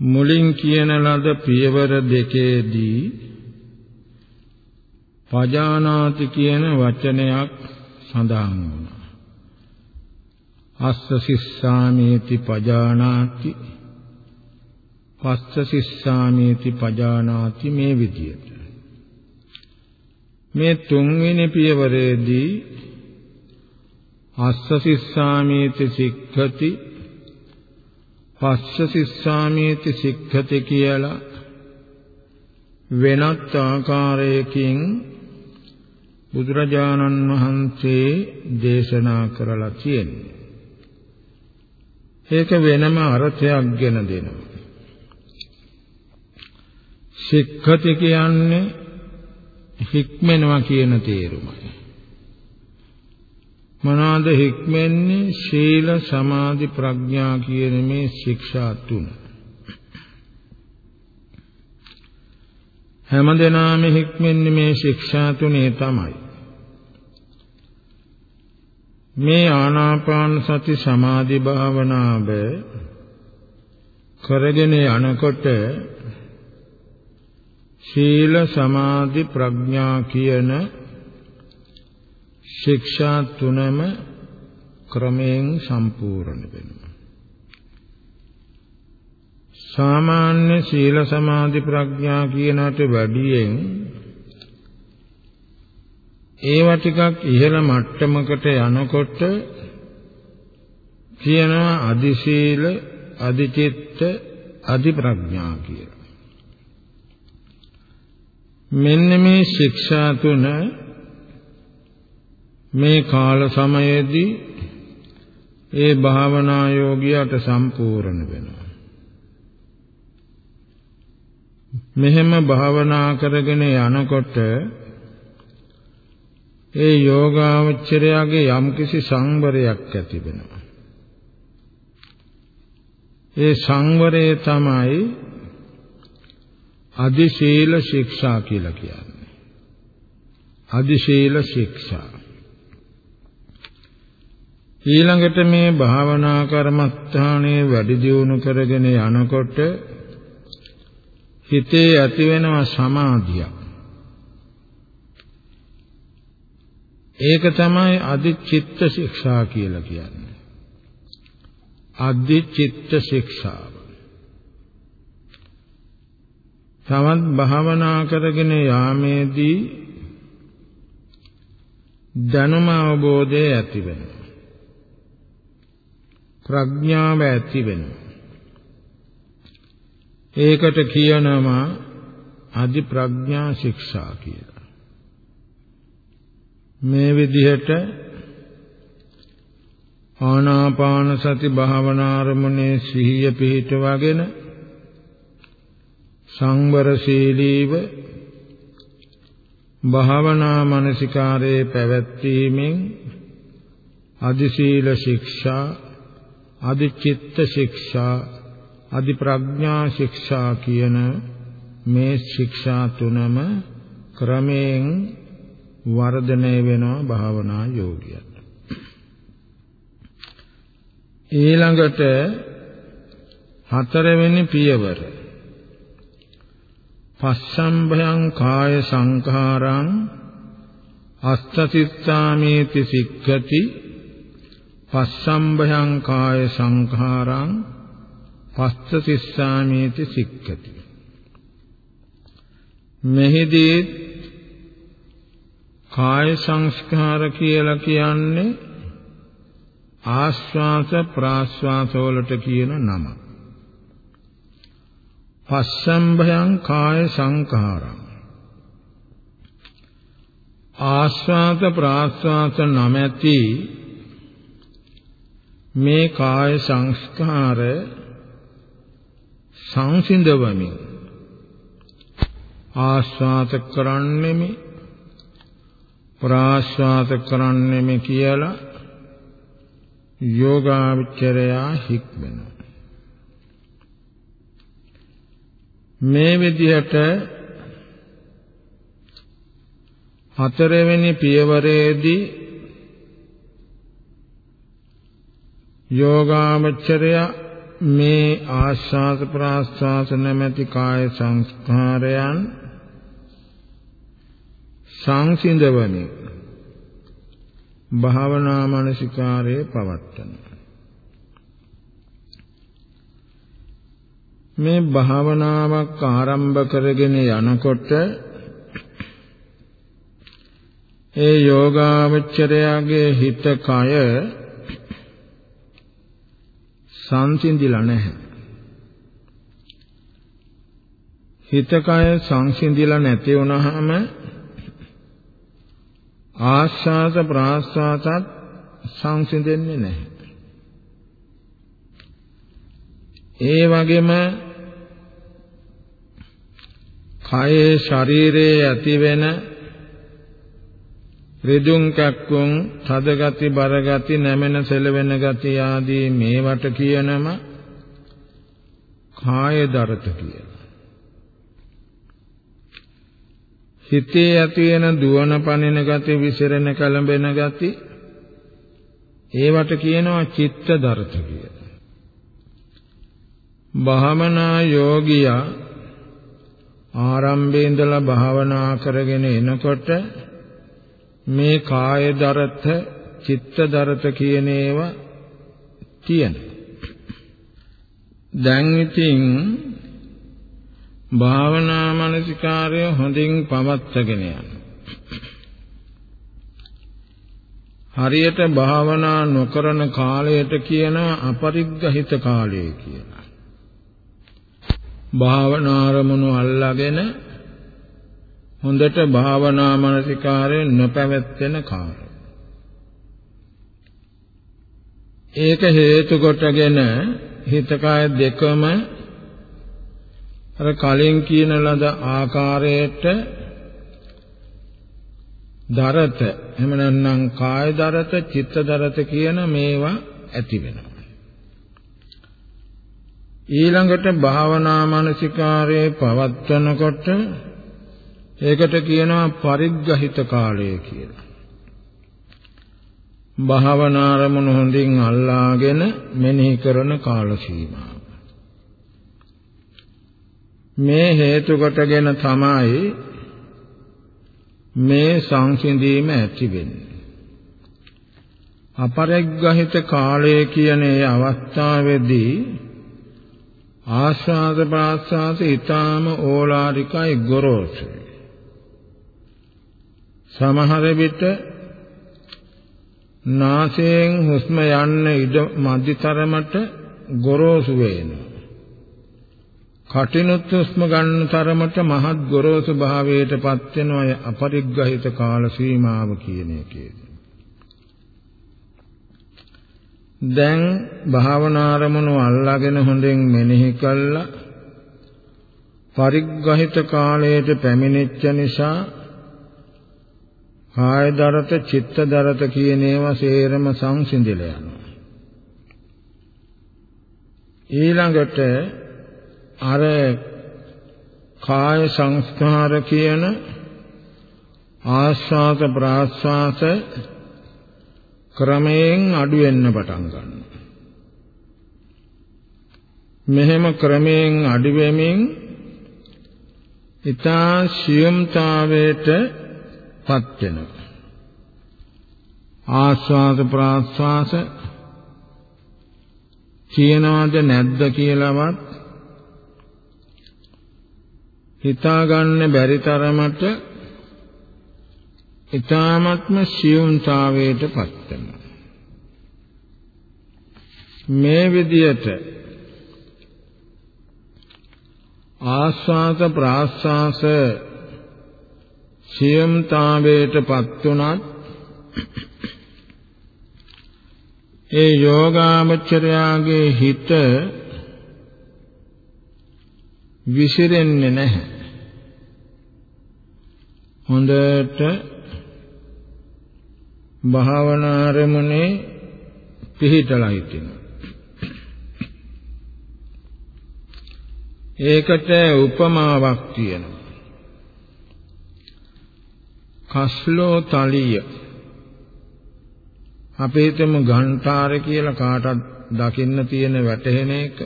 මුලින් කියන ලද පියවර දෙකේදී පජානාති කියන වචනයක් සඳහන් වුණා. අස්ස සිස්සාමේති පජානාති පස්ස සිස්සාමේති පජානාති මේ විදියට. මේ තුන්වෙනි පියවරේදී අස්ස සිස්සාමේති සික්ඛති පස්ස සිස්සාමේති සික්ඛති කියලා වෙනත් ආකාරයකින් බුදුරජාණන් වහන්සේ දේශනා කරලා තියෙන්නේ. ඒක වෙනම අර්ථයක් ගෙන දෙනවා. සික්ඛති කියන්නේ හික්මෙනවා කියන තේරුමයි. මොනවාද හික්මෙන්නේ? ශීල, සමාධි, ප්‍රඥා කියන මේ ශික්ෂා තුන. හැමදෙනාම හික්මෙන්නේ මේ ශික්ෂා තුනේ තමයි. මේ ආනාපාන සති සමාධි භාවනාව කරගෙන යනකොට ශීල සමාධි ප්‍රඥා කියන ශික්ෂා තුනම ක්‍රමයෙන් සම්පූර්ණ වෙනවා. සාමාන්‍ය සීල සමාධි ප්‍රඥා කියනට වැඩියෙන් ඒවා ටිකක් ඉහළ මට්ටමකට යනකොට කියනවා අදි සීල අදි චිත්ත අදි ප්‍රඥා කියලා. මෙන්න මේ ශික්ෂා තුන මේ කාල සමයේදී ඒ භාවනා යෝගියාට සම්පූර්ණ වෙනවා. මෙහෙම භාවනා කරගෙන යනකොට ඒ යෝගාවචරයාගේ යම්කිසි සංවරයක් ඇති වෙනවා. ඒ සංවරය තමයි අධිශීල ශික්ෂා කියලා කියන්නේ. අධිශීල ශික්ෂා ඊළඟට මේ භාවනා කර්මස්ථානයේ වැඩි දියුණු කරගෙන යනකොට හිතේ ඇති වෙනවා සමාධිය. ඒක තමයි අධිචිත්ත ශික්ෂා කියලා කියන්නේ. අධිචිත්ත ශික්ෂාව. තවත් භාවනා කරගෙන යාමේදී දැනුම අවබෝධය ඇති වෙනවා. ප්‍රඥාව ඇති වෙනවා. ඒකට කියනවා අධි ප්‍රඥා ශික්ෂා කියලා. මේ විදිහට ආනාපාන සති භාවනාරමුණේ සිහිය පිහිටවගෙන සංවරශීලීව භාවනා මනසිකාරයේ පැවැත්වීමෙන් අධිශීල ශික්ෂා අදි චිත්ත ශික්ෂා අදි ප්‍රඥා ශික්ෂා කියන මේ ශික්ෂා තුනම ක්‍රමයෙන් වර්ධනය වෙනවා භාවනා යෝගියට. ඊළඟට හතරවෙනි පියවර පස්සම්භයං කාය සංඛාරං අස්තසිතාමේති සික්ඛති පස්සම්භයං කාය සංඛාරං පස්ස සිස්සාමේති සික්ඛති මෙහිදී කාය සංස්කාර කියලා කියන්නේ ආස්වාස ප්‍රාස්වාස වලට කියන නම. පස්සම්භයං කාය සංඛාරං ආස්වාද ප්‍රාස්වාස නමැති මේ කාය සංස්කාර සංසිඳවමින් ආස්වාද කරන්නෙමි ප්‍රාස්වාද කරන්නෙමි කියලා යෝගාචරයා හික්මනවා. මේ විදිහට හතරවෙනි පියවරේදී යෝගාමච්චරය මේ ආස්වාද ප්‍රාස්වාස නැමැති කාය සංස්කාරයන් සංසිඳවමින් භාවනා මානසිකාරයේ පවත්තන. මේ භාවනාවක් ආරම්භ කරගෙන යනකොට ඒ යෝගාවචරයාගේ හිත කය සංසිඳිලා නැහැ. හිත කය සංසිඳිලා නැති වුනහම ආස්වාද ප්‍රාස්වාදත් සංසිඳෙන්නේ නැහැ. ඒ වගේම කයේ ශරීරයේ ඇතිවෙන රිදුම් කැක්කුම් තද ගති බර ගති නැමෙන සෙලවෙන ගති ආදී මේවට කියනම කාය දරත කියලා. හිතේ ඇති වෙන දුවන පනින ගති විසිරෙන කලඹෙන ගති ඒවට කියනවා චිත්ත දරත කියලා. භාවනා යෝගියා ආරම්භයේ ඉඳලා භාවනා කරගෙන එනකොට මේ කාය දරත චිත්ත දරත කියන ඒවා තියෙනවා. දැන් ඉතින් භාවනා මානසිකාර්ය හොඳින් පවත්වාගෙන යන්න. හරියට භාවනා නොකරන කාලයට කියනවා අපරිග්‍රහිත කාලය කියලා. භාවනාරමුණු අල්ලාගෙන හොඳට භාවනා මානසිකාරයෙන් නොපැවැත්වෙන කාර්ය. ඒක හේතු කොටගෙන හිත කය දෙකම අර කලින් කියන ලද ආකාරයට දරත එහෙම නැත්නම් කාය දරත චිත්ත දරත කියන මේවා ඇති වෙනවා ඊළඟට භාවනා මානසිකාරයේ පවත්වනකොට ඒකට කියනවා පරිග්‍රහිත කාලය කියලා. භාවනා අරමුණු හොඳින් අල්ලාගෙන මෙනෙහි කරන කාල සීමාව. මේ හේතු කොටගෙන තමයි මේ සංසිඳීම ඇති වෙන්නේ. අපරිග්‍රහිත කාලය කියන ඒ අවස්ථාවේදී ආස්වාද ප්‍රාස්වාද ඊටාම ඕලාරිකයි ගොරෝසුයි. සමහර විට නාසයෙන් හුස්ම යන්න ඉඩ මධ්‍යතරමට ගොරෝසු වෙනවා. කටිනුත් හුස්ම ගන්න තරමට මහත් ගොරෝසු භාවයට පත් වෙනවා අපරිග්‍රහිත කාල සීමාව කියන එකේදී. දැන් භාවනා අරමුණු අල්ලාගෙන හොඳින් මෙනෙහි කළා පරිග්‍රහිත කාලයට පැමිණෙච්ච නිසා කාය දරත චිත්ත දරත කියන ඒවා සේරම සංසිඳිලා යනවා ඊළඟට අර කාය සංස්කාර කියන ආස්වාද ප්‍රාස්වාද ක්‍රමයෙන් අඩු වෙන්න පටන් ගන්නවා. මෙහෙම ක්‍රමයෙන් අඩු වෙමින් ඊතා සියුම්තාවයට පත් වෙනවා. ආස්වාද ප්‍රාස්වාස කියනවාද නැද්ද කියලාවත් හිතා ගන්න බැරි තරමට ඊ타ත්ම සියුම්තාවයට පත් වෙනවා. මේ විදියට ආස්වාද ප්‍රාස්වාස සියුම්තාවයට පත් වුණත් ඒ යෝගාමචරයාගේ හිත විසිරෙන්නේ නැහැ. හොඳට භාවනා අරමුණේ පිහිටලා හිටිනවා. ඒකට උපමාවක් තියෙනවා. කස්ලෝ තලිය අපේ හිතමු ඝන්ටාර කියලා කාටත් දකින්න තියෙන වැටහෙන එක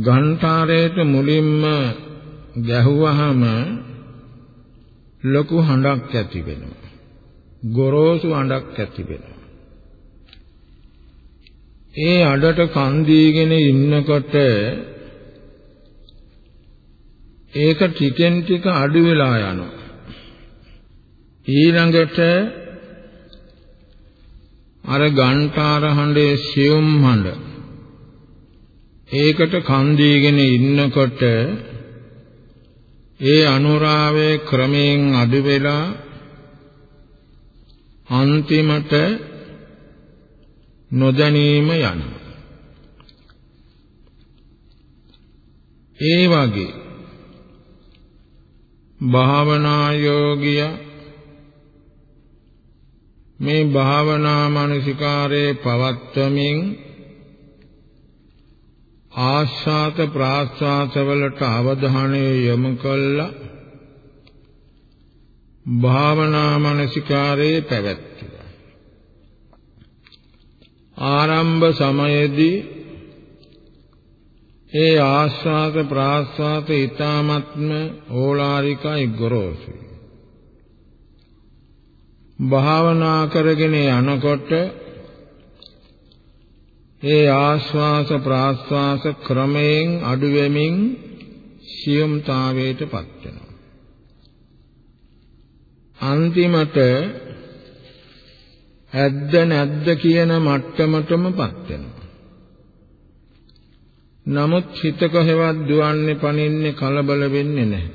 ඝන්ටාරයට මුලින්ම ගැහුවහම ලොකු හඬක් ඇති වෙනවා. ගොරෝසු හඬක් ඇති වෙනවා. ඒ අඩට කන් දීගෙන ඉන්නකොට ඒක ටිකෙන් ටික අඩු වෙලා යනවා. ඊළඟට අර ඝන්ටාර හඬේ සියුම් හඬ ඒකට කන් දීගෙන ඉන්නකොට ඒ අනුරාවයේ ක්‍රමයෙන් අඩු වෙලා අන්තිමට නොදැනීම යනවා. ඒ වගේ භාවනා යෝගිය. මේ භාවනා මානසිකාරේ පවත්වමින් ආස්වාද ප්‍රාස්වාදවලට අවධානය යොමු කළා. භාවනා මානසිකාරයේ පැවැත්තුවා. ආරම්භ සමයේදී ඒ ආස්වාද ප්‍රාස්වාද ඊ타මත්ම ඕලාරිකයි ගොරෝසුයි භාවනා කරගෙන යනකොට ඒ ආශ්වාස ප්‍රාශ්වාස ක්‍රමයෙන් අඩු වෙමින් සියුම්තාවයටපත් වෙනවා. අන්තිමට ඇද්ද නැද්ද කියන මට්ටමටමපත් වෙනවා. නමුත් හිත කොහෙවත් දුවන්නේ පනින්නේ කලබල වෙන්නේ නැහැ.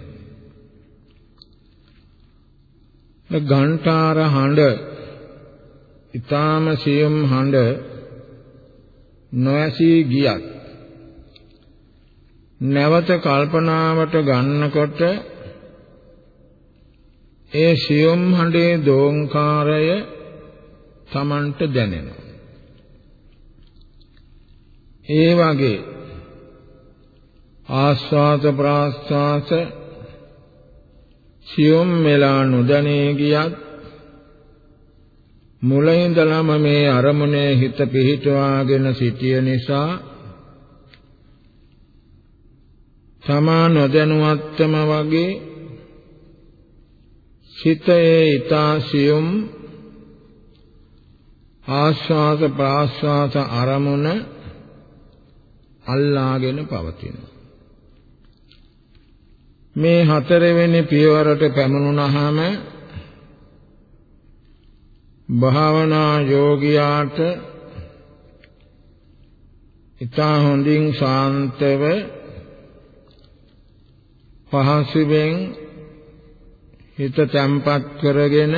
ගන්ටාර හඬ ඊටාම සියුම් හඬ නොඇසී ගියත් නැවත කල්පනාවට ගන්නකොට ඒ සියුම් හඬේ දෝංකාරය Tamanට දැනෙනවා. ඒ වගේ ආස්වාද ප්‍රාස්වාස සියුම් මෙලා නොදැනී ගියත් මුලින්දලම මේ අරමුණේ හිත පිහිටවාගෙන සිටිය නිසා තමා නොදැනුවත්වම වගේ සිතේ ඊතාසියුම් ආස්වාද ප්‍රාස්වාද අරමුණ අල්ලාගෙන පවතිනවා. මේ හතරවෙනි පියවරට පැමුණුනහම භාවනා යෝගියාට ඊතා හොඳින් ශාන්තව පහසුවෙන් හිත තැම්පත් කරගෙන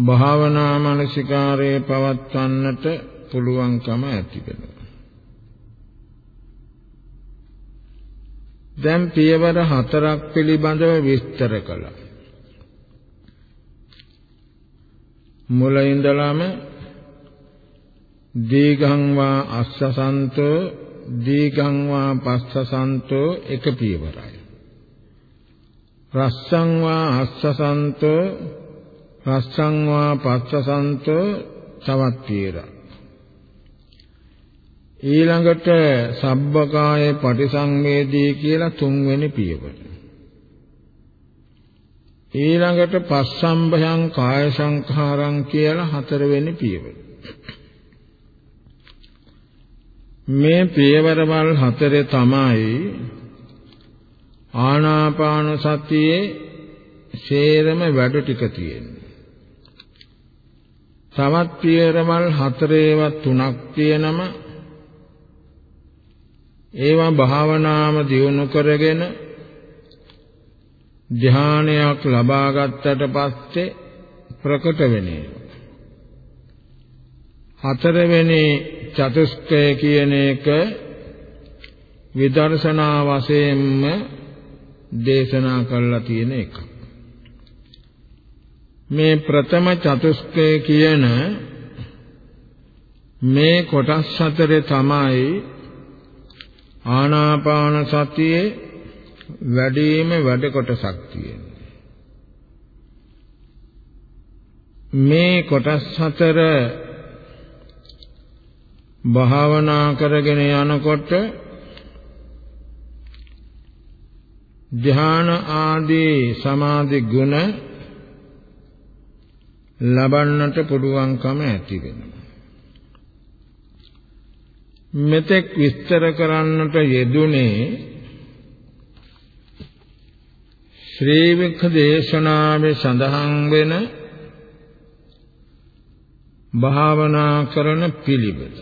භාවනා මානසිකාරයේ පවත්වන්නට පුළුවන්කම ඇති වෙනවා. දැන් පියවර හතරක් පිළිබඳව විස්තර කළා. මුල ඉඳලම දීඝං වා අස්සසන්තෝ දීඝං වා පස්සසන්තෝ එක පියවරයි රස්සං වා අස්සසන්තෝ රස්සං වා පස්සසන්තෝ තවත් පියවරක් ඊළඟට සබ්බකාය පටිසංවේදී කියලා තුන්වෙනි පියවර ඊළඟට පස්සම්භයං කාය සංඛාරං කියලා හතරවෙනි පියවර. මේ පියවරවල් හතරේ තමයි ආනාපාන සතියේ ශේරම වැඩ ටික තියෙන්නේ. තවත් පියවරවල් හතරේවත් තුනක් තියෙනම ඒවා භාවනාම දියුණු කරගෙන ධානයක් ලබා ගත්තට පස්සේ ප්‍රකට වෙන්නේ හතරවෙනි චතුස්කය කියන එක විදර්ශනා වශයෙන්ම දේශනා කරලා තියෙන එක. මේ ප්‍රථම චතුස්කය කියන මේ කොටස් හතරේ තමයි ආනාපාන සතියේ වැඩිම වැඩ කොටසක් තියෙනවා. මේ කොටස් හතර භාවනා කරගෙන යනකොට ධ්‍යාන ආදී සමාධි ගුණ ලබන්නට පුළුවන්කම ඇති වෙනවා. මෙතෙක් විස්තර කරන්නට යෙදුනේ ශ්‍රී වික්ඛ දේශනාවේ සඳහන් වෙන භාවනා කරන පිළිවෙල.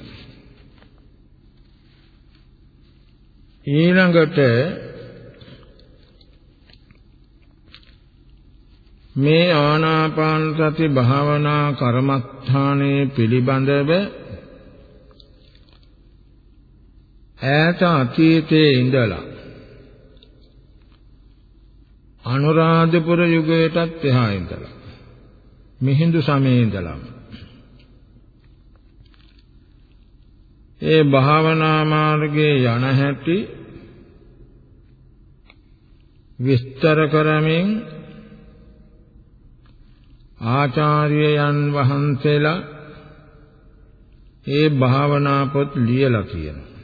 ඊළඟට මේ ආනාපාන සති භාවනා කර්මස්ථානයේ පිළිබඳව ඈත අතීතයේ ඉඳලා අනුරාධපුර යුගයටත් එහා ඉඳලා මිහිඳු සමයේ ඉඳලා ඒ භාවනා මාර්ගයේ යන හැටි විස්තර කරමින් ආචාර්යයන් වහන්සේලා ඒ භාවනා පොත් ලියලා තියෙනවා.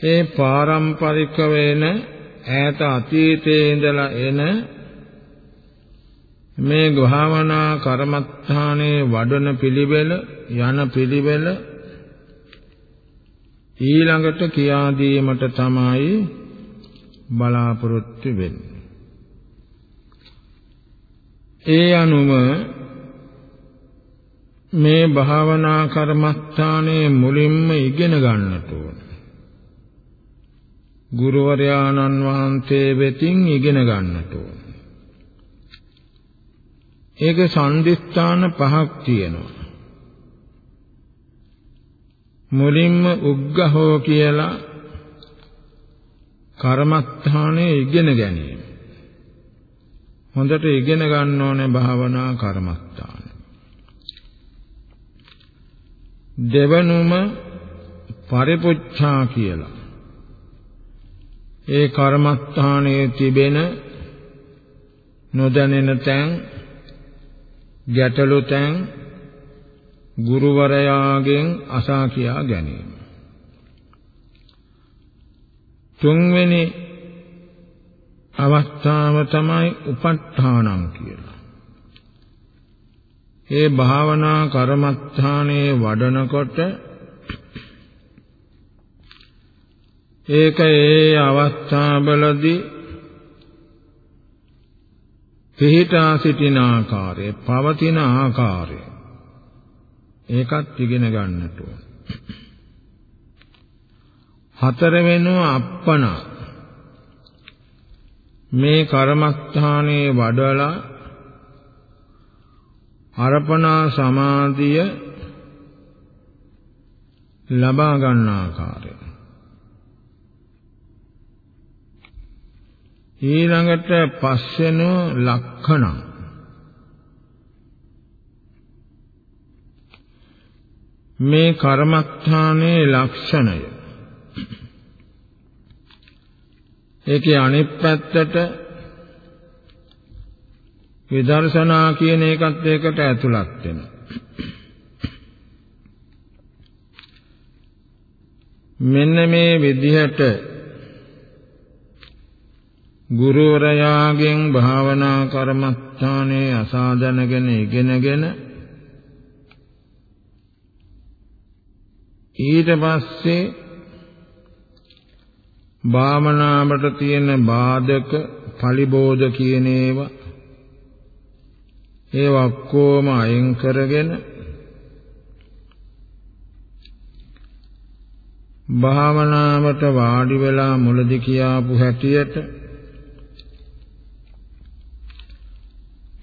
ඒ පාරම්පරික වෙන ඈත අතීතයේ ඉඳලා එන මේ භාවනා කර්මස්ථානයේ වඩන පිළිවෙල යන පිළිවෙල ඊළඟට කියා දීමට තමයි බලාපොරොත්තු වෙන්නේ. ඒ අනුව මේ භාවනා කර්මස්ථානයේ මුලින්ම ඉගෙන ගන්නට ඕන. ගුරුවරයාණන් වහන්සේ වෙතින් ඉගෙන ගන්නට ඕන. ඒක සම්දිස්ථාන පහක් තියෙනවා. මුලින්ම උග්ගහෝ කියලා කර්මස්ථානයේ ඉගෙන ගැනීම. හොඳට ඉගෙන ගන්න ඕනේ භාවනා කර්මස්ථාන. දෙවනුම පරිපුච්ඡා කියලා. ඒ කර්මස්ථානයේ තිබෙන නොදැනෙන තැන් ගැටලු තැන් ගුරුවරයාගෙන් අසා කියා ගැනීම. තුන්වෙනි අවස්ථාව තමයි උප ဋ ාණං කියලා. ඒ භාවනා කර්මස්ථානයේ වඩනකොට ඒක ඒ අවස්ථාවලදී පිහිටා සිටින ආකාරය, පවතින ආකාරය ඒකත් ඉගෙන ගන්නට ඕන. හතර වෙනුව අප්පන මේ කර්මස්ථානයේ වඩලා අර්පණා සමාධිය ලබා ගන්න ආකාරය ඊළඟට පස්වෙන ලක්ෂණ මේ කර්මස්ථානයේ ලක්ෂණය. ඒකේ අනිත් පැත්තට විදර්ශනා කියන එකත් ඒකට ඇතුළත් වෙනවා. මෙන්න මේ විදිහට ගුරුවරයාගෙන් භාවනා කර්මස්ථානයේ අසාධනගෙන ඉගෙනගෙන ඊට පස්සේ භාවනාවට තියෙන බාධක පලිබෝධ කියන ඒවා ඒවා ඔක්කොම අයින් කරගෙන භාවනාවට වාඩි වෙලා මුලදි කියාපු හැටියට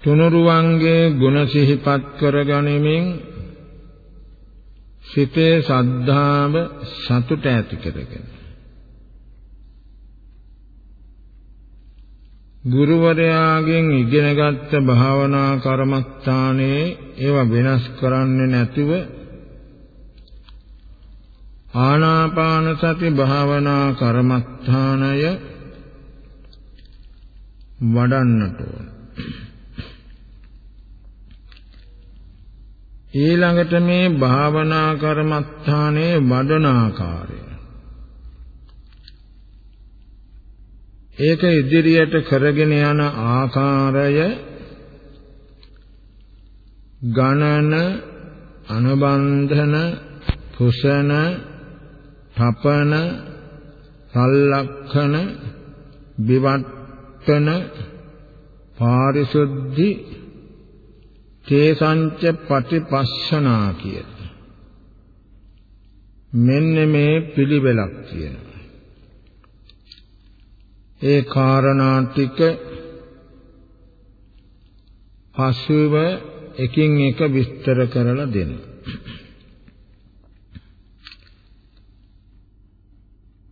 තුනුරුවන්ගේ ගුණ සිහිපත් කරගනිමින් සිතේ සද්ධාව සතුට ඇති කරගෙන ගුරුවරයාගෙන් ඉගෙනගත්ත භාවනා කර්මස්ථානයේ ඒවා වෙනස් කරන්නේ නැතිව ආනාපාන සති භාවනා කර්මස්ථානය වඩන්නට ඕන. ඊළඟට මේ භාවනා කර්මස්ථානයේ වඩන ආකාරය ඒක ඉදිරියට කරගෙන යන ආකාරය ගණන අනුබන්ධන කුසන තපන සල්ලක්ෂණ විවට්ටන පාරිශුද්ධි තේසංච පටිපස්සනා කියන මෙන්න මේ පිළිවෙලක් තියෙනවා. ඒ කාරණා ටික පසුව එකින් එක විස්තර කරලා දෙනවා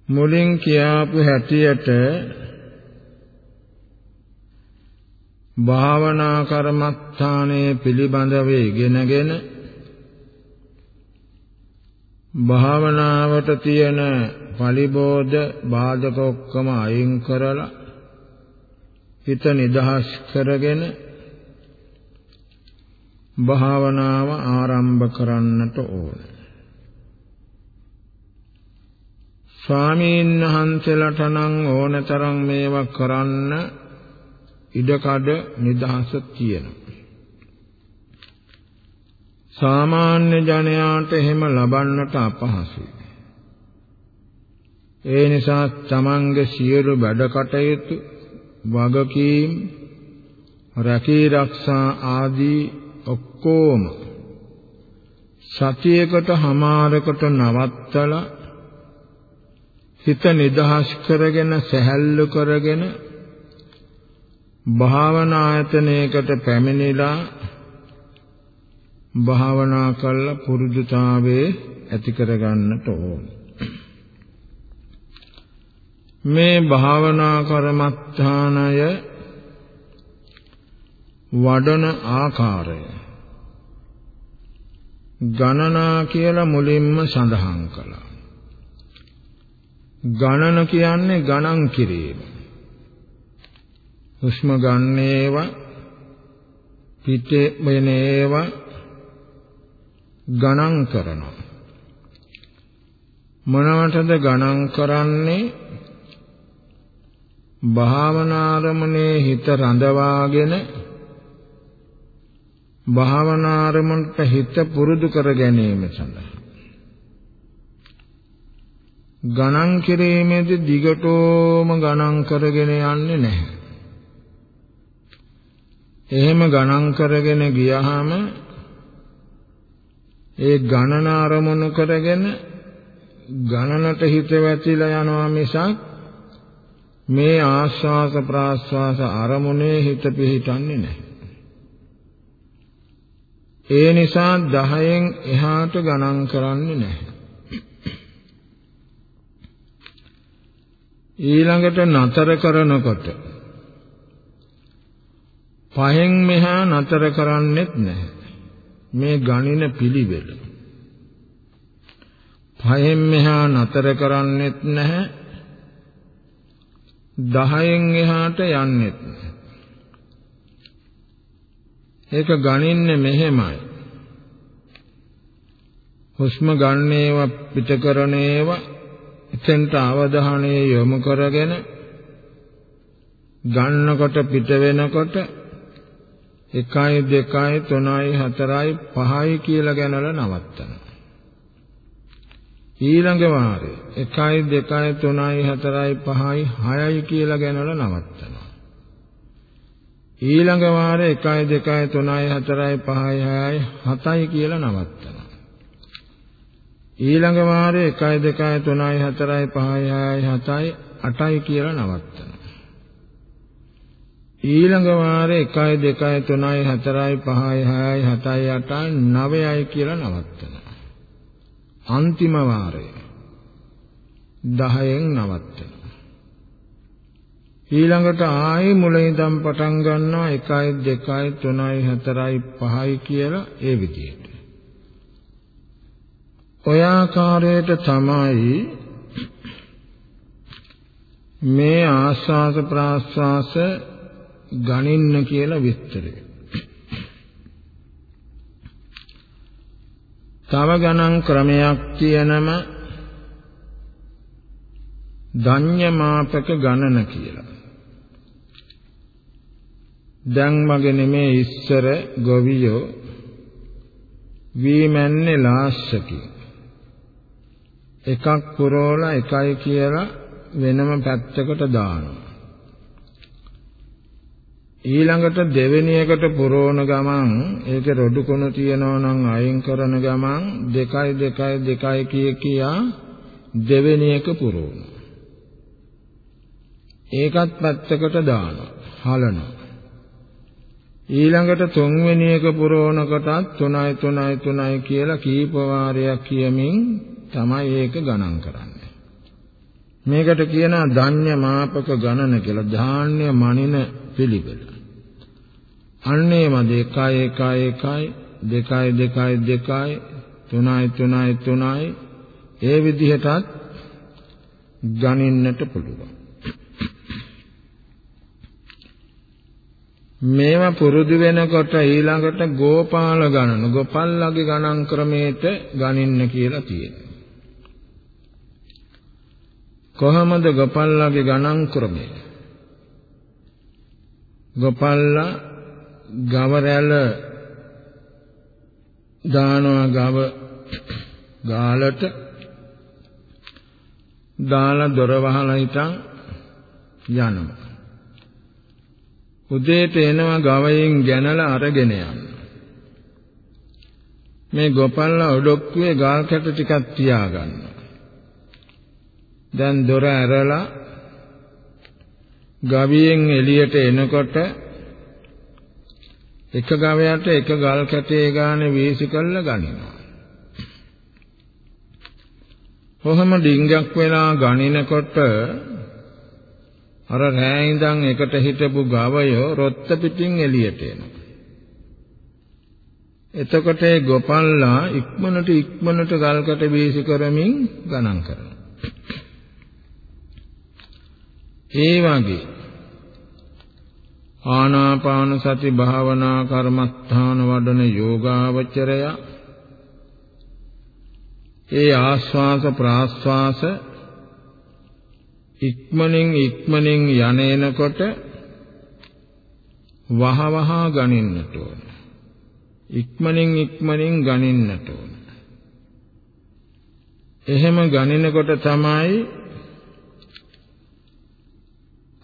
මුලින් කියාපු හැටියට භාවනා කර්මස්ථානයේ පිළිබඳව ඉගෙනගෙන භාවනාවට තියෙන පලිබෝධ බාධක ඔක්කොම අයින් කරලා හිත නිදහස් කරගෙන භාවනාව ආරම්භ කරන්නට ඕනේ. ස්වාමීන් වහන්සේලාට නම් ඕනතරම් මේවා කරන්න ඉඩකඩ නිදහස තියෙනවා. සාමාන්‍ය ජනයාට එහෙම ලබන්නට අපහසුයි. ඒ නිසා තමන්ගේ සියලු වැඩ කටයුතු වගකීම් රැකී රක්ෂා ආදී ඔක්කොම සතියකට හමාරකට නවත්තලා හිත නිදහස් කරගෙන සැහැල්ලු කරගෙන භාවනා ආයතනයකට පැමිණිලා භාවනා කළ පුරුදුතාවයේ ඇති කරගන්නට ඕන. මේ භාවනා කර්මස්ථානය වඩන ආකාරය ගණනා කියලා මුලින්ම සඳහන් කළා. ගණන කියන්නේ ගණන් කිරීම. හුස්ම ගන්නේවා පිටේ වෙනේවා ගණන් කරනවා. මොනවටද ගණන් කරන්නේ? භාවනාරමණේ හිත රඳවාගෙන භාවනාරමණට හිත පුරුදු කර ගැනීම සඳහා ගණන් කිරීමේදී දිගටම ගණන් කරගෙන යන්නේ නැහැ. එහෙම ගණන් කරගෙන ගියහම ඒ ගණන අරමුණු කරගෙන ගණනට හිත වැටිලා යනවා මිසක් මේ ආස්වාස ප්‍රාස්වාස අරමුණේ හිත පිහිටන්නේ නැහැ. ඒ නිසා 10න් එහාට ගණන් කරන්නේ නැහැ. ඊළඟට නතර කරනකොට පහෙන් මෙහා නතර කරන්නෙත් නැහැ. මේ ගණින පිළිවෙල. පහෙන් මෙහා නතර කරන්නෙත් නැහැ. දහයෙන් එහාට යන්නෙත් නැහැ. ඒක ගණින්නේ මෙහෙමයි. හුස්ම ගන්නේවා පිට කරනේවා එතෙන්ට අවධානය යොමු කරගෙන ගන්නකොට පිට වෙනකොට 1යි 2යි 3යි 4යි 5යි කියලා ගණනලා නවත්තනවා. ඊළඟ වාරේ 1යි 2යි 3යි 4යි 5යි 6යි කියලා ගණනලා නවත්තනවා. ඊළඟ වාරේ 1යි 2යි 3යි 4යි 5යි 6යි 7යි කියලා නවත්තනවා. ඊළඟ වාරේ 1 2 3 4 5 6 7 8යි කියලා නවත්තනවා. ඊළඟ වාරේ 1 2 3 4 5 6 7 8 9යි කියලා නවත්තනවා. අන්තිම වාරය 10න් නවත්තනවා. ඊළඟට ආයේ මුල ඉඳන් පටන් ගන්නවා 1 2 3 4 5යි කියලා ඒ විදිහට. ඔය ආකාරයට තමයි මේ ආස්වාස ප්‍රාස්වාස ගණින්න කියලා විස්තරය. තව ගණන් ක්‍රමයක් තියෙනම ධඤ්ඤමාපක ගණන කියලා. දැන් මගේ නෙමේ ඉස්සර ගොවියෝ වීමන්නේ ලාස්සකි. එකක් පුරවලා එකයි කියලා වෙනම පැත්තකට දානවා. ඊළඟට දෙවෙනි එකට පුරවන ගමන් ඒකේ රොඩු කොන තියනවා නම් අයින් කරන ගමන් දෙකයි දෙකයි දෙකයි කිය කියා දෙවෙනි එක පුරවනවා. ඒකත් පැත්තකට දානවා. හලනවා. ඊළඟට තුන්වෙනි එක පුරවන කොටත් 3යි 3යි 3යි කියලා කීප වාරයක් කියමින් තමයි ඒක ගණන් කරන්නේ. මේකට කියනවා ධාන්‍ය මාපක ගණන කියලා. ධාන්‍ය මනින පිළිවෙල. අන්නේම 1 1 1 2 2 2 3යි 3යි 3යි ඒ විදිහටත් ගණින්නට පුළුවන්. මේවා පුරුදු වෙනකොට ඊළඟට ගෝපාල ගණන ගොපල්ලගේ ගණන් ක්‍රමයට ගණින්න කියලා තියෙනවා. කොහොමද ගොපල්ලගේ ගණන් ක්‍රමය? ගොපල්ලා ගව රැළ දානවා ගව ගාලට දාලා දොර වහලා හිටන් යනවා. උදේට එනවා ගවයින් ගැනලා අරගෙන යන්න. මේ ගොපල්ලා ඔඩොක්කුවේ ගාල් කැට ටිකක් තියාගන්න. දැන් දොර ඇරලා ගවියෙන් එළියට එනකොට එක ගවයට එක ගල් කැටේ ගානේ වීසි කළා ගනිනවා. කොහොම ඩිංගක් වෙලා ගනිනකොට අර රෑ ඉඳන් එකට හිටපු ගවයෝ රොත්ත පිටින් එළියට එනවා. එතකොට ඒ ගොපල්ලා ඉක්මනට ඉක්මනට ගල්කට වීසි කරමින් ගණන් කරනවා. ඒ වගේ ආනාපාන සති භාවනා කර්මස්ථාන වඩන යෝගාවචරය ඒ ආස්වාස ප්‍රාස්වාස ඉක්මනින් ඉක්මනින් යන්නේනකොට වහ වහ ගනින්නට ඕන. ඉක්මනින් ඉක්මනින් ගනින්නට ඕන. එහෙම ගනිනකොට තමයි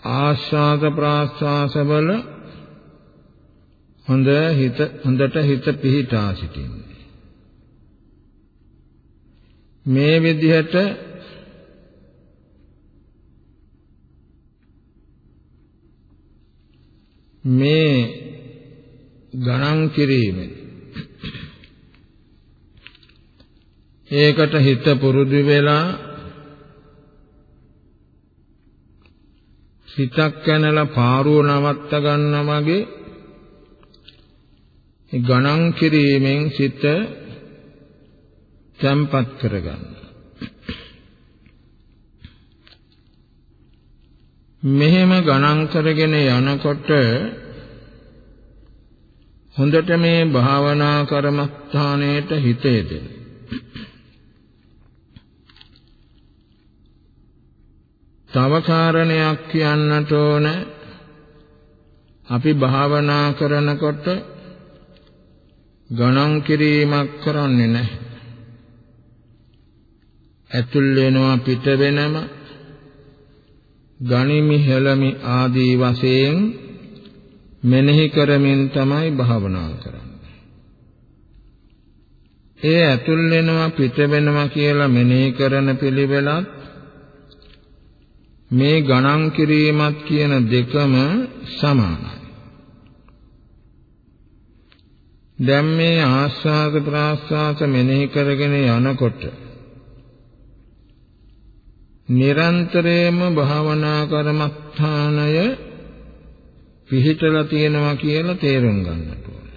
ආස්වාද ප්‍රාස්වාස වල හොඳ හිත හොඳට හිත පිහිටා සිටින්නේ. මේ විදිහට මේ ගණන් කිරීමෙන් ඒකට හිත පුරුදු වෙලා සිතක් කනලා පාරුව නවත්ත ගන්න වගේ ගණන් කිරීමෙන් සිත තැම්පත් කරගන්න. මෙහෙම ගණන් කරගෙන යනකොට හොඳට මේ භාවනා කර්මස්ථානයේට හිත යෙදෙන. තව කාරණයක් කියන්නට ඕන අපි භාවනා කරනකොට ගණන් කිරීමක් කරන්නේ නැහැ. ඇතුල් වෙනවා පිට වෙනම ගනිමි හෙළමි ආදී වශයෙන් මෙනෙහි කරමින් තමයි භාවනා කරන්නේ. ඒ ඇතුල් වෙනවා පිට වෙනවා කියලා මෙනෙහි කරන පිළිවෙලත් මේ ගණන් කිරීමත් කියන දෙකම සමානයි. දැන් මේ ආස්වාද ප්‍රාස්වාද මෙනෙහි කරගෙන යනකොට නිරන්තරයෙන්ම භාවනා කර්මස්ථානය පිහිටලා තියෙනවා කියලා තේරුම් ගන්නට ඕන.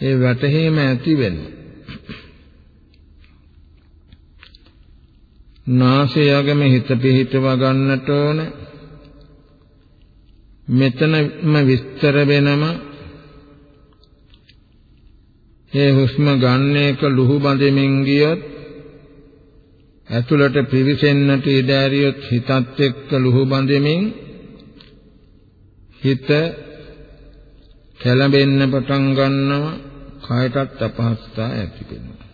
ඒ වැටහීම ඇති වෙනවා. නාසයගම හිත පිහිටව ගන්නට ඕන. මෙතනම විස්තර වෙනම ඒ හුස්ම ගන්න එක ලුහු බඳෙමින් ගියොත් ඇතුළට පිවිසෙන්නට ඉඩ ඇරියොත් හිතත් එක්ක ලුහු බඳෙමින් හිත කැළඹෙන්න පටන් ගන්නවා කායටත් අපහසුතා ඇති වෙනවා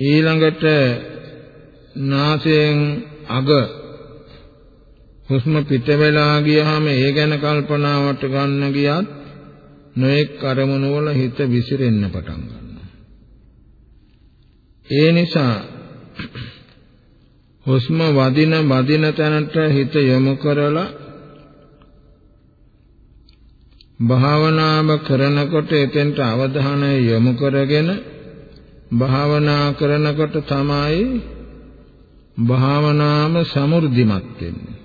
ඊළඟට නාසයෙන් අග හුස්ම පිට වෙලා ගියාම ඒ ගැන කල්පනාවට ගන්න ගියත් නොඑක් අරමුණු වල හිත විසිරෙන්න පටන් ගන්නවා. ඒ නිසා හුස්ම වදින වදින තැනට හිත යොමු කරලා භාවනාව කරනකොට එතෙන්ට අවධානය යොමු කරගෙන භාවනා කරනකොට තමයි භාවනාව සමෘද්ධිමත් වෙන්නේ.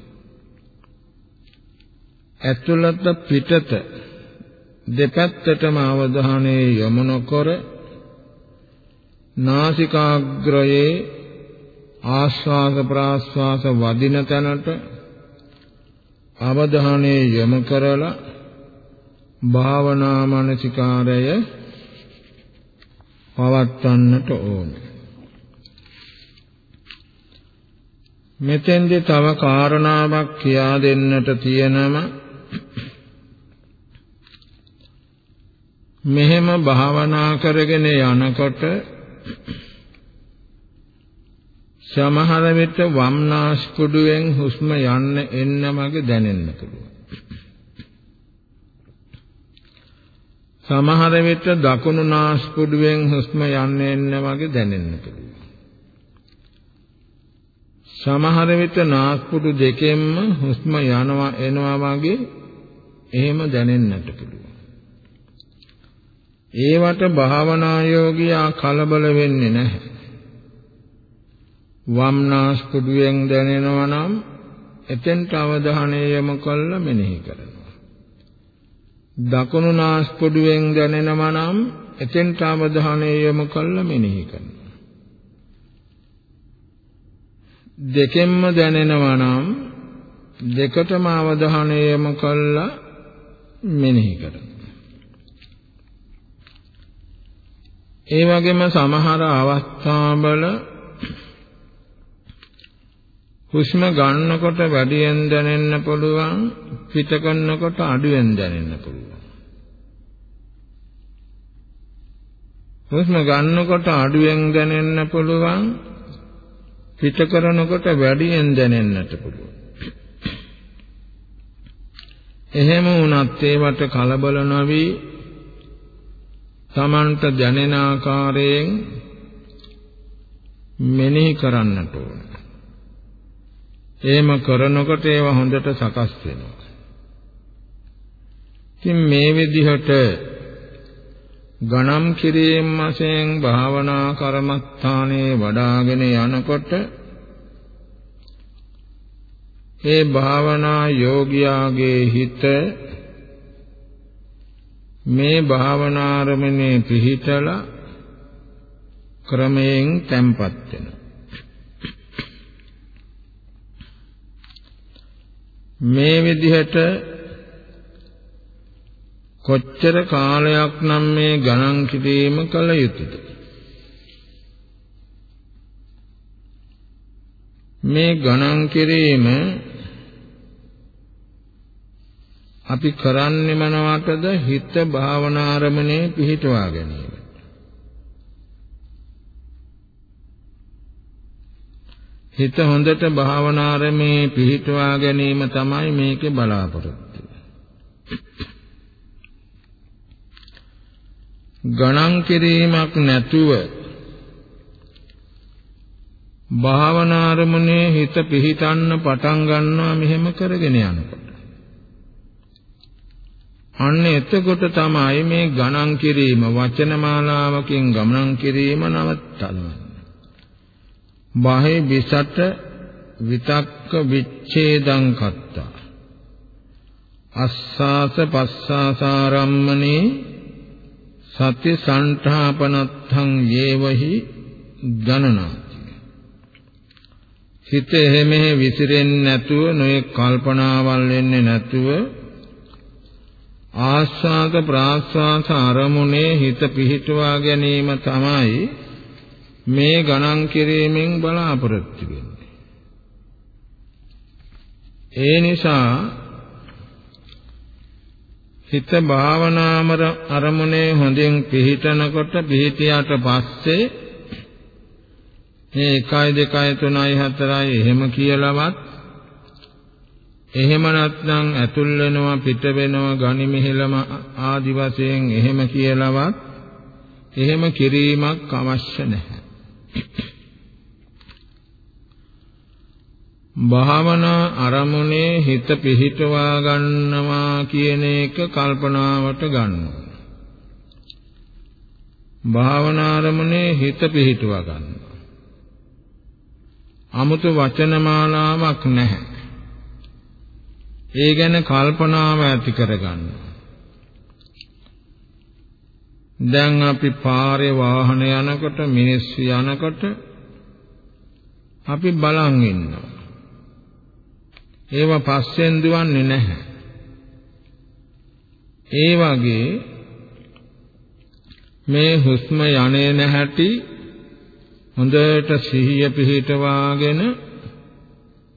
ඇතුළත පිටත දෙපැත්තටම අවධානය යොමු නොකර නාසිකාග්‍රයේ ආස්වාද ප්‍රාස්වාස වදින තැනට අවධානය යොමු කරලා භාවනා මානසිකාරය පවත්වන්නට ඕනේ. මෙතෙන්දී තව කාරණාවක් කියා දෙන්නට තියෙනම මෙහෙම භාවනා කරගෙන යනකොට සමහර විට වම්නාස්කුඩුවෙන් හුස්ම යන්න එන්න වගේ දැනෙන්න පුළුවන්. සමහර විට දකුණු නාස්පුඩුවෙන් හුස්ම යන්න එන්න වගේ දැනෙන්න පුළුවන්. සමහර විට නාස්පුඩු දෙකෙන්ම හුස්ම යනවා එනවා වගේ එහෙම දැනෙන්නට පුළුවන්. ඒවට භාවනා යෝගියා කලබල වෙන්නේ නැහැ. වම් නාස්පුඩුවෙන් දැනෙනවා නම් එතෙන්ට අවධානය යොමු කළ මෙනෙහි කරනවා. දකුණු නාස්පුඩුවෙන් දැනෙනවා නම් එතෙන්ට අවධානය යොමු කළ මෙනෙහි කරනවා. දෙකෙන්ම දැනෙනවා නම් දෙකටම අවධානය යොමු කළ මෙනෙහි කරනවා. ඒ වගේම සමහර අවස්ථාවල හුස්ම ගන්නකොට වැඩියෙන් දැනෙන්න පුළුවන් පිට කරනකොට අඩුවෙන් දැනෙන්න පුළුවන් හුස්ම ගන්නකොට අඩුවෙන් දැනෙන්න පුළුවන් පිට කරනකොට වැඩියෙන් දැනෙන්නට පුළුවන් එහෙම වුණත් ඒවට කලබල නොවි තමන්ට දැනෙන ආකාරයෙන් මෙනෙහි කරන්නට ඕන. එහෙම කරනකොට ඒව හොඳට සකස් වෙනවා. ඉතින් මේ විදිහට ගණම් කිරීම වශයෙන් භාවනා කර්මස්ථානයේ වඩාගෙන යනකොට ඒ භාවනා යෝගියාගේ හිත මේ භාවනාරමණේ පිහිටලා ක්‍රමයෙන් තැම්පත් වෙනවා. මේ විදිහට කොච්චර කාලයක් නම් මේ ගණන් කිරීම කළ යුතුද? මේ ගණන් කිරීම අපි කරන්නේ මොනවටද හිත භාවනාරමණය පිහිටවා ගැනීම. හිත හොඳට භාවනාරමේ පිහිටවා ගැනීම තමයි මේකේ බලාපොරොත්තු. ගණන් කිරීමක් නැතුව භාවනාරමණේ හිත පිහිටන්න පටන් ගන්නවා මෙහෙම කරගෙන යනකොට අන්න එතකොට තමයි මේ ගණන් කිරීම වචන මාලාවකින් ගමනන් කිරීම නවත්තන්නේ. බාහේ විසට විතක්ක විච්ඡේදං කත්තා. අස්සාස පස්සාසාරම්මනේ සති සංඨාපනත්තං යේවහි ගණනාති. හිත එහෙමෙහෙ විසිරෙන්නේ නැතුව නොයේ කල්පනාවල් වෙන්නේ නැතුව ආස්වාද ප්‍රාස්වාද අරමුණේ හිත පිහිටුවා ගැනීම තමයි මේ ගණන් කිරීමෙන් බලාපොරොත්තු වෙන්නේ. ඒ නිසා හිත භාවනාමර අරමුණේ හොඳින් පිහිටනකොට පිහිටියට පස්සේ මේ 1 2 3 4 එහෙම කියලාවත් එහෙම නැත්නම් ඇතුල් වෙනවා පිට වෙනවා ගනි මෙහෙලම ආදි වශයෙන් එහෙම කියලාවත් එහෙම කිරීමක් අවශ්‍ය නැහැ. භාවනා අරමුණේ හිත පිහිටවා ගන්නවා කියන එක කල්පනාවට ගන්නවා. භාවනා අරමුණේ හිත පිහිටවා ගන්නවා. 아무තු වචන මාලාවක් නැහැ. ඒ ගැන කල්පනාව ඇති කරගන්න. දැන් අපි පාරේ වාහන යනකොට මිනිස්සු යනකොට අපි බලන් ඉන්නවා. ඒව පස්සෙන් දුවන්නේ නැහැ. ඒ වගේ මේ හුස්ම යන්නේ නැහැටි හොඳට සිහිය පිහිටවාගෙන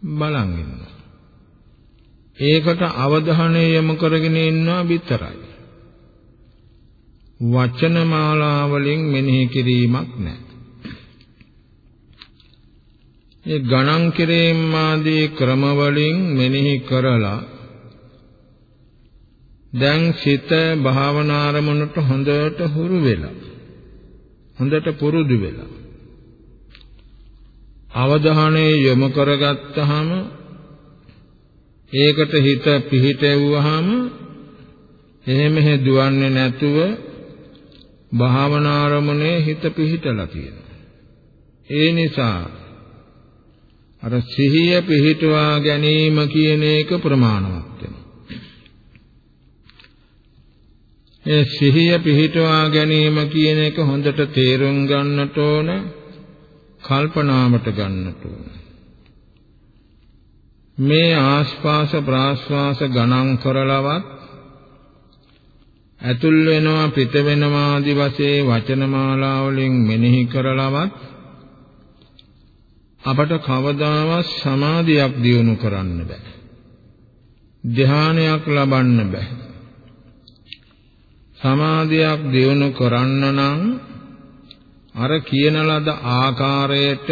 බලන් ඉන්න. ඒකට අවධානය යොමු කරගෙන ඉන්නවා විතරයි. වචන මාලාවලින් මෙනෙහි කිරීමක් නැහැ. ඒ ගණන් කිරීම ආදී ක්‍රම වලින් මෙනෙහි කරලා දැන් සිත භාවනා අරමුණට හොඳට හුරු වෙලා හොඳට පුරුදු වෙලා අවධානය යොමු කරගත්තාම ඒකට හිත පිහිටෙව්වහම එහෙම දුවන්නේ නැතුව භාවනාරමණේ හිත පිහිටලා තියෙනවා. ඒ නිසා අර සිහිය පිහිටවා ගැනීම කියන එක ප්‍රමාණවත් වෙනවා. ඒ සිහිය පිහිටවා ගැනීම කියන එක හොඳට තේරුම් ගන්නට ඕන කල්පනාවට ගන්නට ඕන. මේ ආස්වාස ප්‍රාස්වාස ගණන් කරලවත් ඇතුල් වෙනවා පිට වෙනවා ආදි වශයෙන් වචනමාලා වලින් මෙනෙහි කරලවත් අපට කවදාවත් සමාධියක් දියුණු කරන්න බෑ. ධානයක් ලබන්න බෑ. සමාධියක් දියුණු කරන්න නම් අර කියන ලද ආකාරයට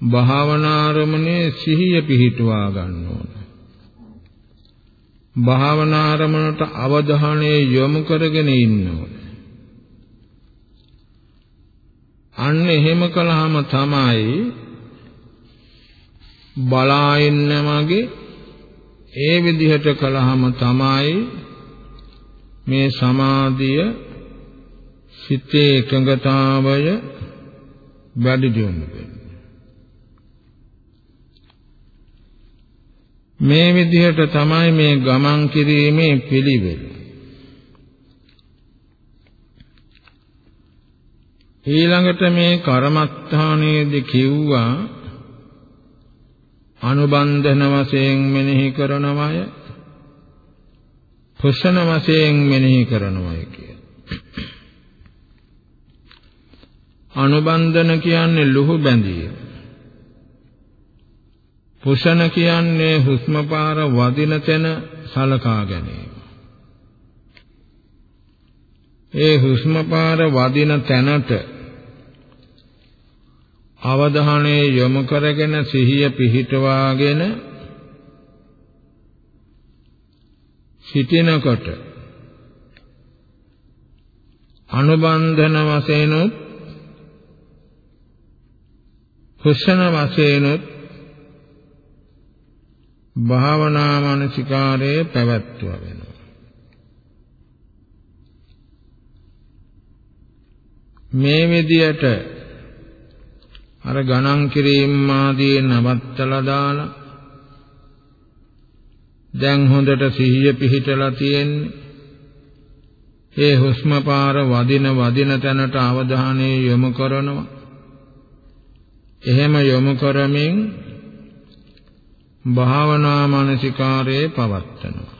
භාවනාරමණේ සිහිය පිහිටුවා ගන්න ඕන. භාවනාරමණට අවධානය යොමු කරගෙන ඉන්න ඕන. අන්න එහෙම කළාම තමයි බලා ඉන්න මගේ ඒ විදිහට කළාම තමයි මේ සමාධිය සිතේ එකඟතාවය වැඩි දියුණු වෙන්නේ මේ විදිහට තමයි මේ ගමන් කිරීමේ පිළිවෙල. ඊළඟට මේ කර්මස්ථානයේදී කිව්වා අනුබන්ධන වශයෙන් මෙනෙහි කරනවය කුසන වශයෙන් මෙනෙහි කරනවය කිය. අනුබන්ධන කියන්නේ ලුහු බැඳීම. පුෂණ කියන්නේ හුස්ම පාර වදින තැන සලකා ගැනීම. ඒ හුස්ම පාර වදින තැනට අවධානය යොමු කරගෙන සිහිය පිහිටවාගෙන සිටිනකොට අනුබන්ධන වශයෙන්ුත් හුස්න වශයෙන්ුත් භාවනා මානසිකාරයේ පැවැත්ව වෙනවා. මේ විදියට අර ගණන් කිරීම ආදී නවත්තලා දාලා දැන් හොඳට සිහිය පිහිටලා තියෙන්නේ ඒ හුස්ම පාර වදින වදින තැනට අවධානය යොමු කරනවා එහෙම යොමු කරමින් භාවනා මානසිකාරයේ පවත්තනවා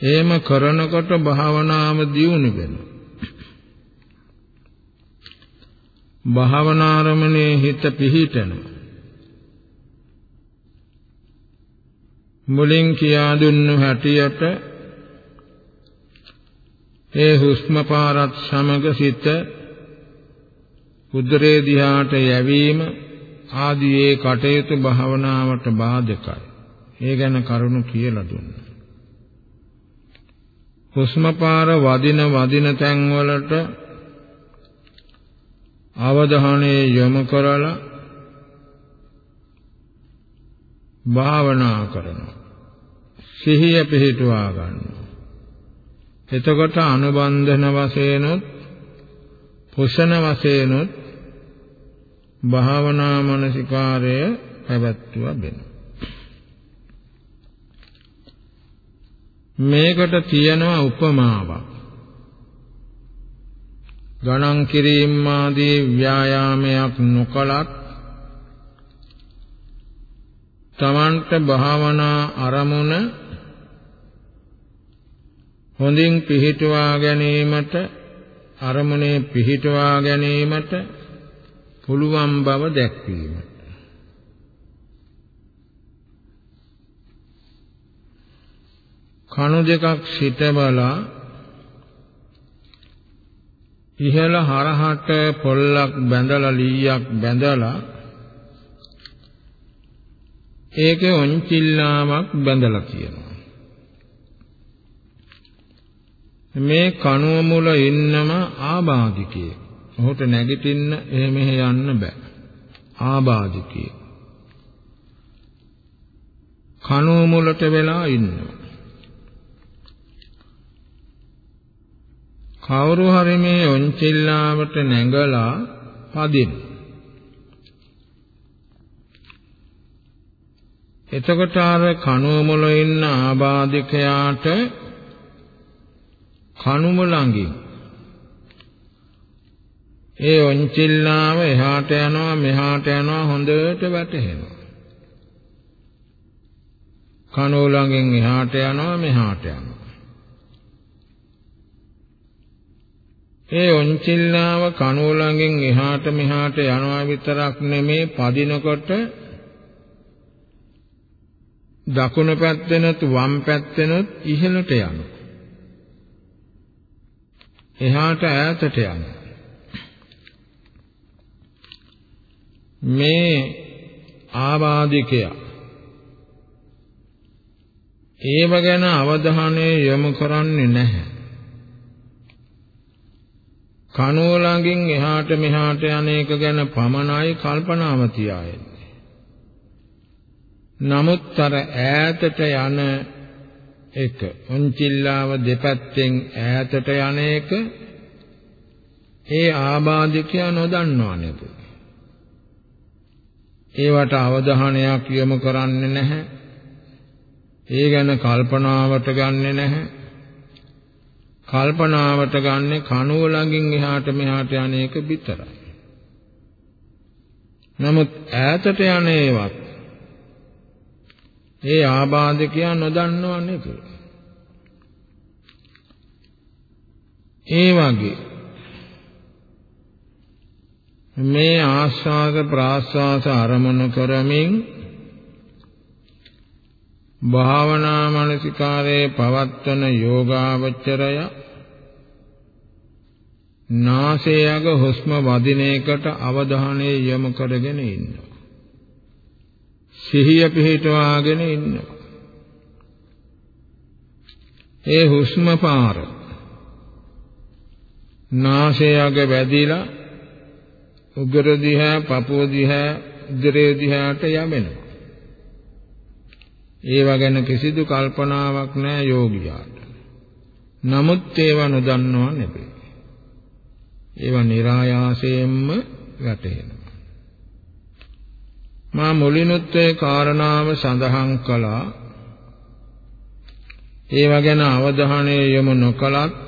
එහෙම කරනකොට භාවනාව දියුණු වෙනවා. භාවනාරමණේ හිත පිහිටනවා. මුලින් කියා දුන්නු හැටියට ඒ හුස්ම පාරත් සමග සිත උදරේ දිහාට යැවීම ආදී ඒ කටයුතු භාවනාවට බාධකයි. ඒ ගැන කරුණු කියලා දුන්නා. හුස්ම පාර වදින වදින තැන් වලට අවධානය යොමු කරලා භාවනා කරනවා. සිහිය පිහිටුවා ගන්නවා. එතකොට අනුබන්ධන වශයෙන්ුත් පුෂණ වශයෙන්ුත් භාවනා මනසිකාරය පැවැත්වුවා වෙනවා. මේකට තියෙනවා උපමාවක්. ගණන් කිරීම ආදී ව්‍යායාමයක් නොකලත් තමන්ට භාවනා අරමුණ හොඳින් පිහිටුවා ගැනීමට අරමුණේ පිහිටුවා ගැනීමට පුළුවන් බව දැක්වීමට කණු දෙකක් සිටබලා ඉහළ හරහට පොල්ලක් බැඳලා ලීයක් බැඳලා ඒකේ ඔන්චිල්ලාවක් බැඳලා තියෙනවා මේ කණුව මුල ඉන්නම ආබාධිකයෙක්. ඔහුට නැගිටින්න එහෙ මෙහෙ යන්න බෑ. ආබාධිකයෙක්. කණුව මුලට වෙලා ඉන්නවා. කවුරු හරි මේ ඔන්චිල්ලාවට නැගලා පදින. එතකොට අර කණුව මුල ඉන්න ආබාධිකයාට කණුම ළඟින් ඒ ඔන්චිල්ලාව එහාට යනවා මෙහාට යනවා හොඳට වැටහෙනවා. කණුව ළඟින් එහාට යනවා මෙහාට යනවා. ඒ ඔන්චිල්ලාව කණුව ළඟින් එහාට මෙහාට යනවා විතරක් නෙමේ පදිනකොට දකුණු පැත්තෙනුත් වම් පැත්තෙනුත් ඉහළට යනවා. එහාට ඈතට යනවා. මේ ආබාධිකයා ඒව ගැන අවධානය යොමු කරන්නේ නැහැ. කනුව ළඟින් එහාට මෙහාට යන එක ගැන පමණයි කල්පනාව තියායන්නේ. නමුත් අර ඈතට යන එක උන්චිල්ලාව දෙපැත්තෙන් ඈතට යන එක ඒ ආබාධිකයා නොදන්නව නේද ඒවට අවධානයක් යොමු කරන්නේ නැහැ. ඒ ගැන කල්පනාවට ගන්නෙ නැහැ. කල්පනාවට ගන්නෙ කනුව ළඟින් එහාට මෙහාට යන එක විතරයි. නමුත් ඈතට යන ඒවත් ඒ ආබාධකයා නොදන්නව නේද? ඒ වගේ මේ ආස්වාද ප්‍රාස්වාස අරමුණු කරමින් භාවනා මානසිකාරයේ පවත්වන යෝගාවචරය නාසයග හුස්ම වදින එකට අවධානය යොමු කරගෙන ඉන්නවා සිහිය පිහිටවාගෙන ඉන්නවා. ඒ හුස්ම පාර නාසය අග වැදිලා උගර දිහා පපුව දිහා උදරය දිහාට යමෙනවා. ඒව ගැන කිසිදු කල්පනාවක් නැහැ යෝගියාට. නමුත් ඒව නොදන්නව නෙවෙයි. ඒව નિરાයාසයෙන්ම වැටහෙනවා. මා මුලිනුත් ඒ කාරණාව සඳහන් කළා. ඒව ගැන අවධානය යොමු නොකලත්